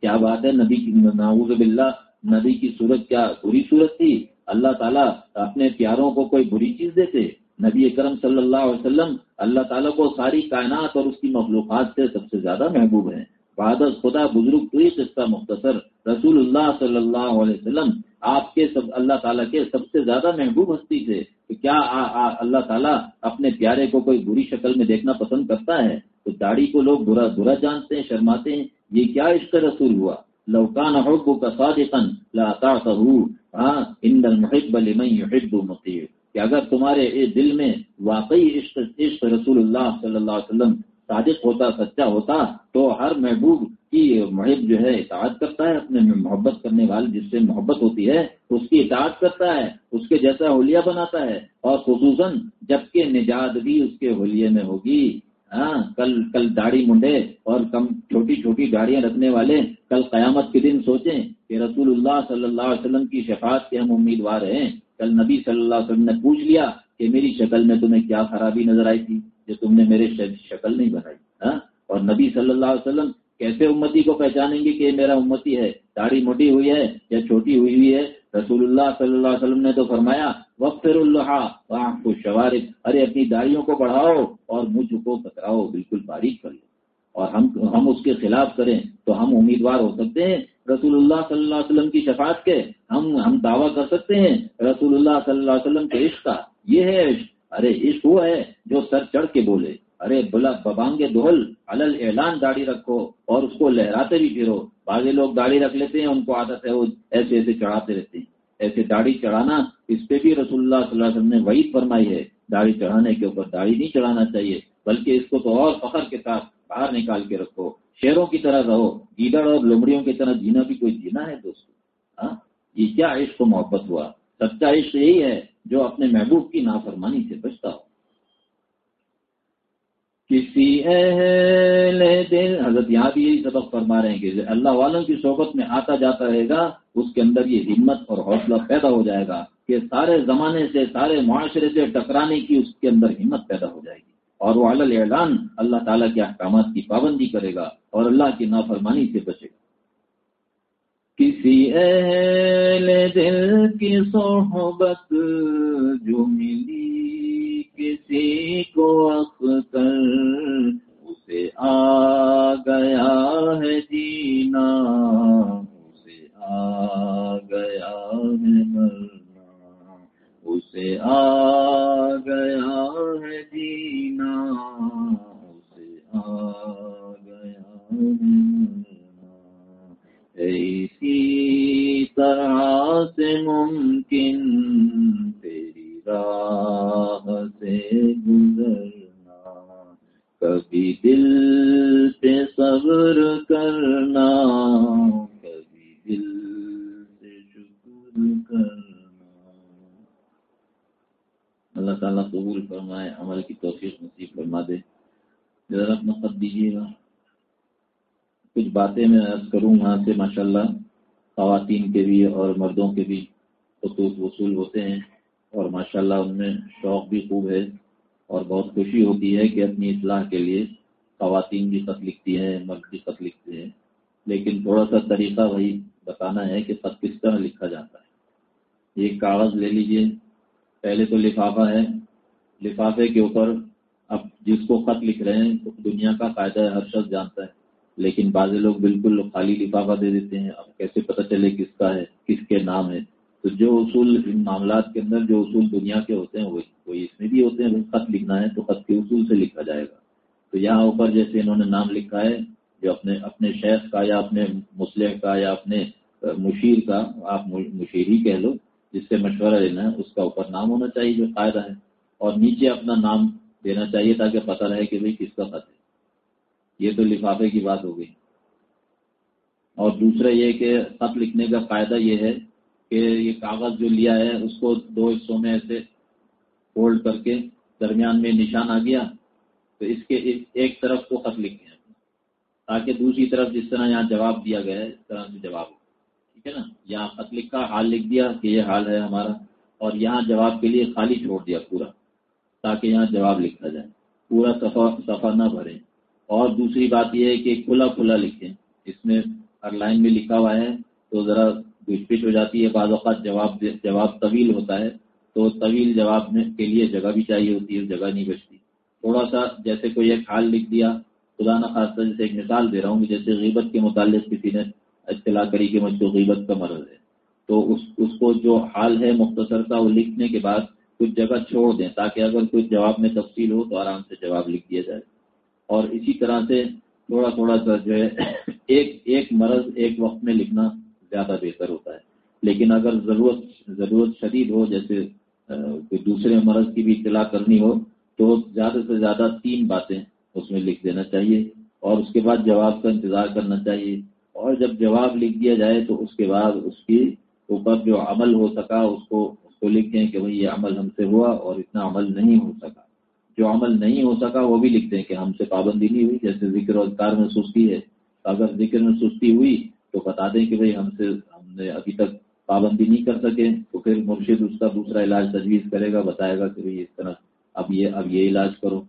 کیا بات ہے؟ نبی کی ناؤز باللہ، نبی کی صورت کیا بری صورت تھی؟ اللہ تعالیٰ اپنے پیاروں کو کوئی بری چیز دیتے؟ نبی کرم صلی اللہ علیہ وسلم اللہ تعالیٰ کو ساری کائنات اور اس کی مخلوقات سے سب سے زیادہ محبوب ہیں۔ بہادر خدا بزرگ تو قصہ مختصر رسول اللہ صلی اللہ علیہ وسلم آپ کے سب اللہ تعالیٰ کے سب سے زیادہ محبوب ہستی تھے کہ کیا آ آ اللہ تعالیٰ اپنے پیارے کو کوئی بری شکل میں دیکھنا پسند کرتا ہے؟ تو داڑھی کو لوگ برا برا جانتے ہیں، شرماتے ہیں، یہ کیا عشق رسول ہوا؟ لوکان حب کا صادقن ہاں محب لمن يحب مطیع۔ کہ اگر تمہارے دل میں واقعی عشق عشق رسول اللہ صلی اللہ علیہ وسلم صادق ہوتا، سچا ہوتا، تو ہر محبوب کی محب جو ہے، اطاعت کرتا ہے، اپنے محبت کرنے والے جس سے محبت ہوتی ہے، اس کی اطاعت کرتا ہے، اس کے جیسا حلیہ بناتا ہے، اور خصوصاً جبکہ نجات بھی اس کے حلیے میں ہوگی۔ ہاں کل کل داڑھی منڈے اور کم چھوٹی چھوٹی گاڑیاں رکھنے والے کل قیامت کے دن سوچیں کہ رسول اللہ صلی اللہ علیہ وسلم کی شفاعت کے ہم امیدوار ہیں۔ کل نبی صلی اللہ علیہ وسلم نے پوچھ لیا کہ میری شکل میں تمہیں کیا خرابی نظر آئی تھی؟ جو تم نے میرے شکل نہیں بنائی ہاں؟ اور نبی صلی اللہ علیہ وسلم کیسے امتی کو پہچانیں گے کہ میرا امتی ہے؟ داڑھی موٹی ہوئی ہے یا چھوٹی ہوئی ہوئی ہے؟ رسول اللہ صلی اللہ علیہ وسلم نے تو فرمایا وقت اللہ کو ارے، اپنی داڑھیوں کو بڑھاؤ اور مجھ کو کتراؤ بالکل باریک کر لو۔ اور ہم ہم اس کے خلاف کریں تو ہم امیدوار ہو سکتے ہیں رسول اللہ صلی اللہ علیہ وسلم کی شفاعت کے۔ ہم ہم دعویٰ کر سکتے ہیں رسول اللہ صلی اللہ علیہ وسلم کے عشق کا۔ یہ ہے عشق۔ ارے عشق وہ ہے جو سر چڑھ کے بولے۔ ارے، بلا ببانگے دہل الل اعلان داڑھی رکھو اور اس کو لہراتے بھی پھرو۔ بعض لوگ داڑھی رکھ لیتے ہیں، ان کو عادت ہے وہ ایسے ایسے چڑھاتے رہتے ہیں۔ ایسے داڑھی چڑھانا، اس پہ بھی رسول اللہ صلی اللہ علیہ وسلم نے وہی فرمائی ہے۔ داڑھی چڑھانے کے اوپر داڑھی نہیں چڑھانا چاہیے، بلکہ اس کو تو اور فخر کے ساتھ باہر نکال کے رکھو۔ شیروں کی طرح رہو، گیدڑ اور لمڑیوں کی طرح جینا بھی کوئی جینا ہے دوستو؟ ہاں؟ یہ کیا عشق و محبت ہوا؟ سچا عشق یہی ہے جو اپنے محبوب کی نافرمانی سے بچتا ہو۔ کسی اہل دل، حضرت یہاں بھی یہی سبق فرما رہے ہیں کہ اللہ والوں کی صحبت میں آتا جاتا رہے گا، اس کے اندر یہ ہمت اور حوصلہ پیدا ہو جائے گا کہ سارے زمانے سے، سارے معاشرے سے ٹکرانے کی اس کے اندر ہمت پیدا ہو جائے گی۔ اور وہ اعلان اللہ تعالیٰ کے احکامات کی پابندی کرے گا اور اللہ کی نافرمانی سے بچے گا۔ کسی اہل دل کی صحبت جو ملی، کسی کو اختر اسے آ گیا ہے جینا، اسے آ گیا ہے مرنا، اسے آ گیا ہے جینا، اسے آ گیا ہے ایسی طرح سے ممکن تیری راہ سے گزرنا کبھی دل سے صبر کرنا کبھی دل سے شکر کرنا اللہ تعالیٰ قبول فرمائے، عمل کی توفیق نصیب فرما دے۔ ذرا اپنا خط دیجیے گا کچھ باتیں میں عرض کروں وہاں سے، ماشاءاللہ، خواتین کے بھی اور مردوں کے بھی خطوط وصول ہوتے ہیں اور ماشاءاللہ ان میں شوق بھی خوب ہے اور بہت خوشی ہوتی ہے کہ اپنی اصلاح کے لیے خواتین بھی خط لکھتی ہیں، مرد بھی خط لکھتے ہیں۔ لیکن تھوڑا سا طریقہ وہی بتانا ہے کہ خط کس طرح لکھا جاتا ہے۔ ایک کاغذ لے لیجیے۔ پہلے تو لفافہ ہے۔ لفافے کے اوپر اب جس کو خط لکھ رہے ہیں دنیا کا فائدہ ہے، ہر شخص جانتا ہے۔ لیکن بعض لوگ بالکل خالی لفافہ دے دیتے ہیں، اب کیسے پتہ چلے کس کا ہے، کس کے نام ہے؟ تو جو اصول ان معاملات کے اندر، جو اصول دنیا کے ہوتے ہیں، وہی اس میں بھی ہوتے ہیں خط لکھنا ہے تو خط کے اصول سے لکھا جائے گا۔ تو یہاں اوپر جیسے انہوں نے نام لکھا ہے، جو اپنے اپنے شیخ کا یا اپنے مسلح کا یا اپنے مشیر کا، آپ مشیر ہی کہہ لو، جس سے مشورہ لینا ہے، اس کا اوپر نام ہونا چاہیے جو فائدہ ہے، اور نیچے اپنا نام دینا چاہیے تاکہ پتہ رہے کہ بھائی کس کا خط ہے۔ یہ تو لفافے کی بات ہو گئی۔ اور دوسرا یہ کہ خط لکھنے کا فائدہ یہ ہے کہ یہ کاغذ جو لیا ہے، اس کو دو حصوں میں ایسے فولڈ کر کے درمیان میں نشان آ گیا، تو اس کے ایک طرف کو خط لکھیں تاکہ دوسری طرف جس طرح یہاں جواب دیا گیا ہے، اس طرح سے جواب ہو ٹھیک ہے نا؟ یہاں خط لکھا، حال لکھ دیا کہ یہ حال ہے ہمارا، اور یہاں جواب کے لیے خالی چھوڑ دیا پورا، تاکہ یہاں جواب لکھا جائے۔ پورا صفحہ صفحہ نہ بھرے اور دوسری بات یہ ہے کہ کھلا کھلا لکھیں۔ اس میں ہر لائن میں لکھا ہوا ہے تو ذرا گھچ پچ ہو جاتی ہے، بعض اوقات جواب جواب طویل ہوتا ہے تو طویل جواب میں کے لیے جگہ بھی چاہیے ہوتی ہے، جگہ نہیں بچتی۔ تھوڑا سا جیسے کوئی ایک حال لکھ دیا، خدا نخواستہ جیسے ایک مثال دے رہا ہوں جیسے غیبت کے متعلق کسی نے اطلاع کری کہ مجھ کو غیبت کا مرض ہے۔ تو اس اس کو جو حال ہے مختصر کا وہ لکھنے کے بعد کچھ جگہ چھوڑ دیں تاکہ اگر کچھ جواب میں تفصیل ہو تو آرام سے جواب لکھ دیا جائے۔ اور اسی طرح سے تھوڑا تھوڑا سا جو ہے ایک ایک مرض ایک وقت میں لکھنا زیادہ بہتر ہوتا ہے۔ لیکن اگر ضرورت ضرورت شدید ہو، جیسے کوئی دوسرے مرض کی بھی اطلاع کرنی ہو، تو زیادہ سے زیادہ تین باتیں اس میں لکھ دینا چاہیے اور اس کے بعد جواب کا انتظار کرنا چاہیے۔ اور جب جواب لکھ دیا جائے تو اس کے بعد اس کی اوپر جو عمل ہو سکا، اس کو اس کو لکھیں کہ بھائی یہ عمل ہم سے ہوا اور اتنا عمل نہیں ہو سکا۔ جو عمل نہیں ہو سکا، وہ بھی لکھ دیں کہ ہم سے پابندی نہیں ہوئی، جیسے ذکر اذکار میں سستی ہے۔ اگر ذکر میں سستی ہوئی تو بتا دیں کہ بھائی ہم سے، ہم نے ابھی تک پابندی نہیں کر سکے۔ تو پھر مرشد اس کا دوسرا علاج تجویز کرے گا، بتائے گا کہ بھائی اس طرح اب یہ اب یہ علاج کرو۔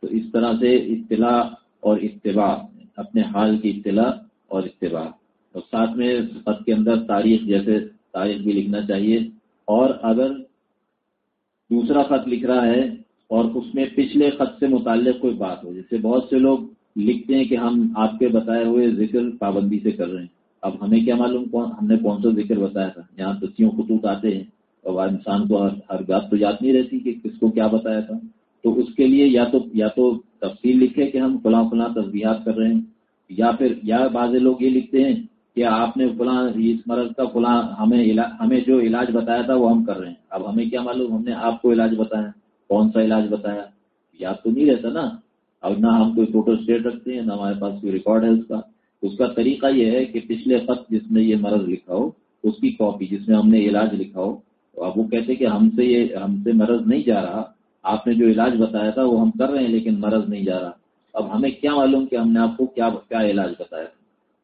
تو اس طرح سے اطلاع اور اتباع، اپنے حال کی اطلاع اور اتباع۔ اور ساتھ میں خط کے اندر تاریخ جیسے تاریخ بھی لکھنا چاہیے۔ اور اگر دوسرا خط لکھ رہا ہے اور اس میں پچھلے خط سے متعلق کوئی بات ہو، جیسے بہت سے لوگ لکھتے ہیں کہ ہم آپ کے بتائے ہوئے ذکر پابندی سے کر رہے ہیں۔ اب ہمیں کیا معلوم کون، ہم نے کون سا ذکر بتایا تھا؟ یہاں تسیوں خطوط آتے ہیں اور انسان کو ہر بات تو یاد نہیں رہتی کہ کس کو کیا بتایا تھا۔ تو اس کے لیے یا تو یا تو تفصیل لکھے کہ ہم فلاں فلاں تصویرات کر رہے ہیں، یا پھر، یا بعض لوگ یہ لکھتے ہیں کہ آپ نے فلاں اس مرض کا فلاں ہمیں ہمیں جو علاج بتایا تھا وہ ہم کر رہے ہیں۔ اب ہمیں کیا معلوم؟ ہم نے آپ کو علاج بتایا۔ کون سا علاج بتایا؟ یاد تو نہیں رہتا نا۔ اب نہ ہم کوئی فوٹو اسٹیٹ رکھتے ہیں، نہ ہمارے پاس کوئی ریکارڈ ہے اس کا۔ اس کا طریقہ یہ ہے کہ پچھلے خط جس میں یہ مرض لکھا ہو، اس کی کاپی جس میں ہم نے علاج لکھا ہو اب وہ کہتے کہ ہم سے یہ ہم سے مرض نہیں جا رہا۔ آپ نے جو علاج بتایا تھا، وہ ہم کر رہے ہیں، لیکن مرض نہیں جا رہا۔ اب ہمیں کیا معلوم کہ ہم نے آپ کو کیا کیا علاج بتایا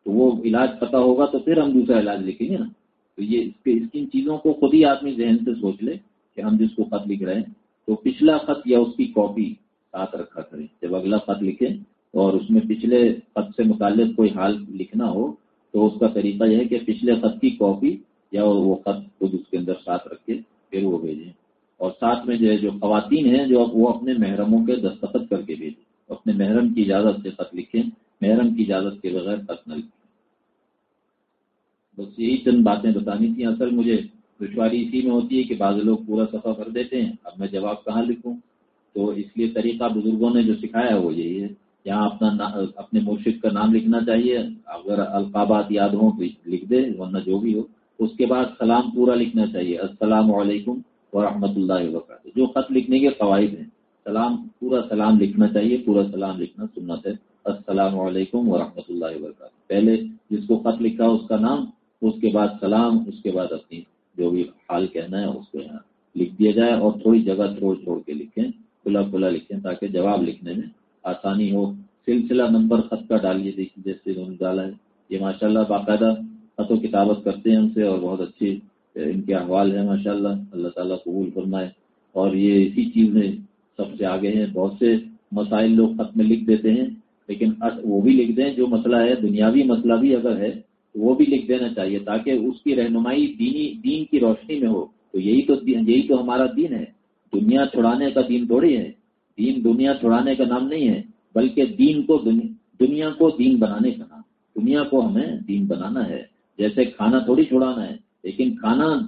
تو وہ علاج پتا ہوگا تو پھر ہم دوسرا علاج لکھیں گے نا۔ تو یہ اس کے اس ان چیزوں کو خود ہی آدمی ذہن سے سوچ لے کہ ہم جس کو خط لکھ رہے ہیں تو پچھلا خط یا اس کی کاپی ساتھ رکھا کریں۔ جب اگلا خط لکھیں اور اس میں پچھلے خط سے متعلق کوئی حال لکھنا ہو تو اس کا طریقہ یہ ہے کہ پچھلے خط کی کاپی یا وہ خط خود اس کے اندر ساتھ رکھ کے پھر وہ بھیجیں۔ اور ساتھ میں جو ہے، جو خواتین ہیں، جو وہ اپنے محرموں کے دستخط کر کے بھیجیں۔ اپنے محرم کی اجازت سے خط لکھیں، محرم کی اجازت کے بغیر خط نہ لکھیں۔ بس یہی چند باتیں بتانی تھیں۔ اصل مجھے دشواری اسی میں ہوتی ہے کہ بعض لوگ پورا صفحہ کر دیتے ہیں، اب میں جواب کہاں لکھوں؟ تو اس لیے طریقہ بزرگوں نے جو سکھایا ہے وہ یہی ہے، یہاں اپنا اپنے مرشد کا نام لکھنا چاہیے، اگر القابات یاد ہوں تو لکھ دے، ورنہ جو بھی ہو۔ اس کے بعد سلام پورا لکھنا چاہیے، السلام علیکم ورحمۃ اللہ وبرکاتہ۔ جو خط لکھنے کے قواعد ہیں، سلام، پورا سلام لکھنا چاہیے، پورا سلام لکھنا سنت ہے، السلام علیکم ورحمۃ اللہ وبرکاتہ۔ پہلے جس کو خط لکھا اس کا نام، اس کے بعد سلام، اس کے بعد اپنی جو بھی حال کہنا ہے اس کو یہاں لکھ دیا جائے اور تھوڑی جگہ چھوڑ چھوڑ کے لکھیں، کھلا کھلا لکھیں تاکہ جواب لکھنے میں آسانی ہو۔ سلسلہ نمبر خط کا ڈالیے دیکھیے جیسے انہوں نے ڈالا ہے۔ یہ ماشاء اللہ باقاعدہ خط و کتابت کرتے ہیں ہم سے اور بہت اچھے ان کے احوال ہیں ماشاء اللہ اللہ تعالیٰ قبول فرمائے۔ اور یہ اسی چیز میں سب سے آگے ہیں۔ بہت سے مسائل لوگ خط میں لکھ دیتے ہیں، لیکن وہ بھی لکھ دیں جو مسئلہ ہے، دنیاوی مسئلہ بھی اگر ہے وہ بھی لکھ دینا چاہیے تاکہ اس کی رہنمائی دینی دین کی روشنی میں ہو۔ تو یہی تو یہی تو ہمارا دین ہے۔ دنیا چھڑانے کا دین تھوڑی ہے۔ دین دنیا چھڑانے کا نام نہیں ہے، بلکہ دین کو دنیا کو دین بنانے کا نام۔ دنیا کو ہمیں دین بنانا ہے۔ جیسے کھانا تھوڑی چھڑانا ہے، لیکن کھانا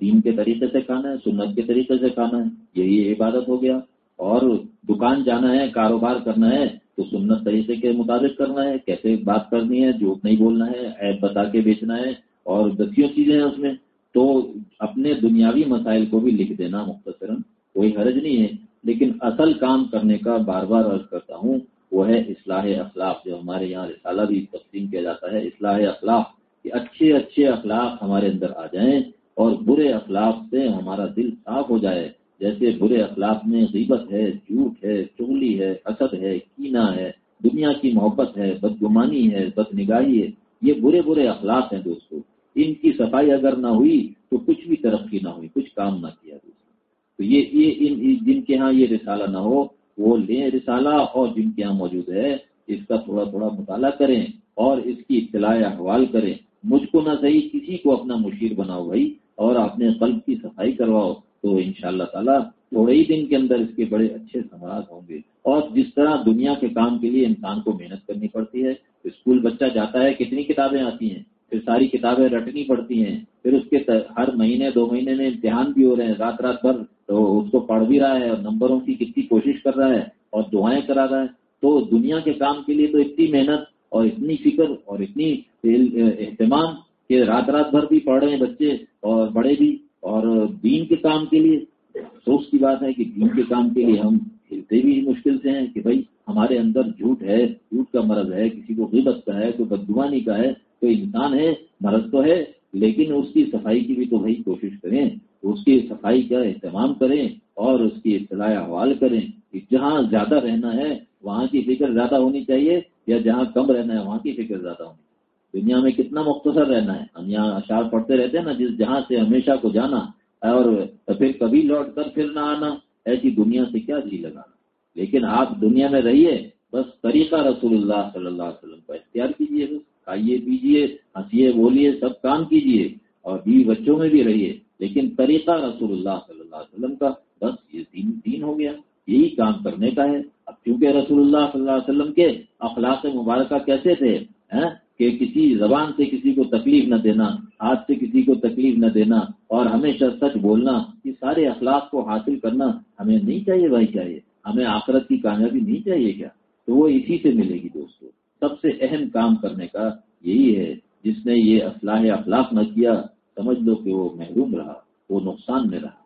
دین کے طریقے سے کھانا ہے، سنت کے طریقے سے کھانا ہے۔ یہی عبادت ہو گیا۔ اور دکان جانا ہے، کاروبار کرنا ہے تو سنت طریقے کے مطابق کرنا ہے، کیسے بات کرنی ہے، جھوٹ نہیں بولنا ہے ایپ بتا کے بیچنا ہے اور دسیوں چیزیں ہیں اس میں، تو اپنے دنیاوی مسائل کو بھی لکھ دینا مختصراً کوئی حرج نہیں ہے۔ لیکن اصل کام کرنے کا بار بار عرض کرتا ہوں، وہ ہے اصلاح اخلاق۔ جو ہمارے یہاں رسالہ بھی تقسیم کیا جاتا ہے، اصلاح اخلاق کہ اچھے اچھے اخلاق ہمارے اندر آ جائیں اور برے اخلاق سے ہمارا دل صاف ہو جائے۔ جیسے برے اخلاق میں غیبت ہے، جھوٹ ہے، چغلی ہے، حسد ہے کینا ہے، دنیا کی محبت ہے، بدگمانی ہے بد نگاہی ہے، یہ برے برے اخلاق ہیں دوستو۔ ان کی صفائی اگر نہ ہوئی تو کچھ بھی ترقی نہ ہوئی، کچھ کام نہ کیا دوستو۔ تو یہ یہ ان، جن کے ہاں یہ رسالہ نہ ہو، وہ لیں رسالہ اور جن کے ہاں موجود ہے، اس کا تھوڑا تھوڑا مطالعہ کریں اور اس کی اطلاع احوال کریں۔ مجھ کو نہ صحیح کسی کو اپنا مشیر بناؤ بھائی اور اپنے قلب کی صفائی کرواؤ۔ تو ان شاء اللہ تعالیٰ تھوڑے ہی دن کے اندر اس کے بڑے اچھے سمراج ہوں گے۔ اور جس طرح دنیا کے کام کے لیے انسان کو محنت کرنی پڑتی ہے، اسکول بچہ جاتا ہے، کتنی کتابیں آتی ہیں؟ پھر ساری کتابیں رٹنی پڑتی ہیں۔ پھر اس کے ہر مہینے، دو مہینے میں امتحان بھی ہو رہے ہیں۔ رات رات بھر تو اس کو پڑھ بھی رہا ہے اور نمبروں کی کتنی کوشش کر رہا ہے اور دعائیں کرا رہا ہے۔ تو دنیا کے کام کے لیے تو اتنی محنت اور اتنی فکر اور اتنی اہتمام کہ رات رات بھر بھی پڑھ رہے ہیں بچے اور بڑے بھی۔ اور دین کے کام کے لیے افسوس کی بات ہے کہ دین کے کام کے لیے ہم ہلتے بھی مشکل سے ہیں کہ بھائی ہمارے اندر جھوٹ ہے، جھوٹ کا مرض ہے، کسی کو غیبت کا ہے، کوئی بدگوانی کا ہے، کوئی انسان ہے، مرض تو ہے، لیکن اس کی صفائی کی بھی تو بھائی کوشش کریں، اس کی صفائی کا اہتمام کریں اور اس کی اطلاع حوال کریں کہ جہاں زیادہ رہنا ہے، وہاں کی فکر زیادہ ہونی چاہیے یا جہاں کم رہنا ہے، وہاں کی فکر زیادہ ہونی چاہیے۔ دنیا میں کتنا مختصر رہنا ہے۔ ہم یہاں اشعار پڑھتے رہتے ہیں نا، جس جہاں سے ہمیشہ کو جانا اور پھر کبھی لوٹ کر پھر نہ آنا، ایسی دنیا سے کیا جی لگانا؟ لیکن آپ دنیا میں رہیے، بس طریقہ رسول اللہ صلی اللہ علیہ وسلم کا اختیار کیجیے بس کھائیے پیجیے ہنسیے بولیے، سب کام کیجیے اور بیوی بچوں میں بھی رہیے۔ لیکن طریقہ رسول اللہ صلی اللہ علیہ وسلم کا بس یہ دین دین ہو گیا۔ یہی کام کرنے کا ہے۔ اب چونکہ رسول اللہ صلی اللہ علیہ وسلم کے اخلاق مبارکہ کیسے تھے ہاں؟ کہ کسی زبان سے کسی کو تکلیف نہ دینا، ہاتھ سے کسی کو تکلیف نہ دینا اور ہمیشہ سچ بولنا، یہ سارے اخلاق کو حاصل کرنا ہمیں نہیں چاہیے بھائی چاہیے ہمیں آخرت کی کامیابی نہیں چاہیے کیا؟ تو وہ اسی سے ملے گی دوستو۔ سب سے اہم کام کرنے کا یہی ہے، جس نے یہ اصلاح اخلاق نہ کیا، سمجھ لو کہ وہ محروم رہا، وہ نقصان میں رہا۔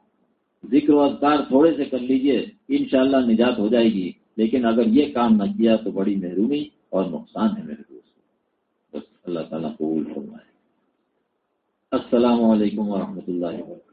ذکر و اذکار تھوڑے سے کر لیجیے، انشاءاللہ نجات ہو جائے گی۔ لیکن اگر یہ کام نہ کیا تو بڑی محرومی اور نقصان ہے میرے اللہ تعالیٰ قبول فرمائے۔ السلام علیکم ورحمۃ اللہ وبرکاتہ۔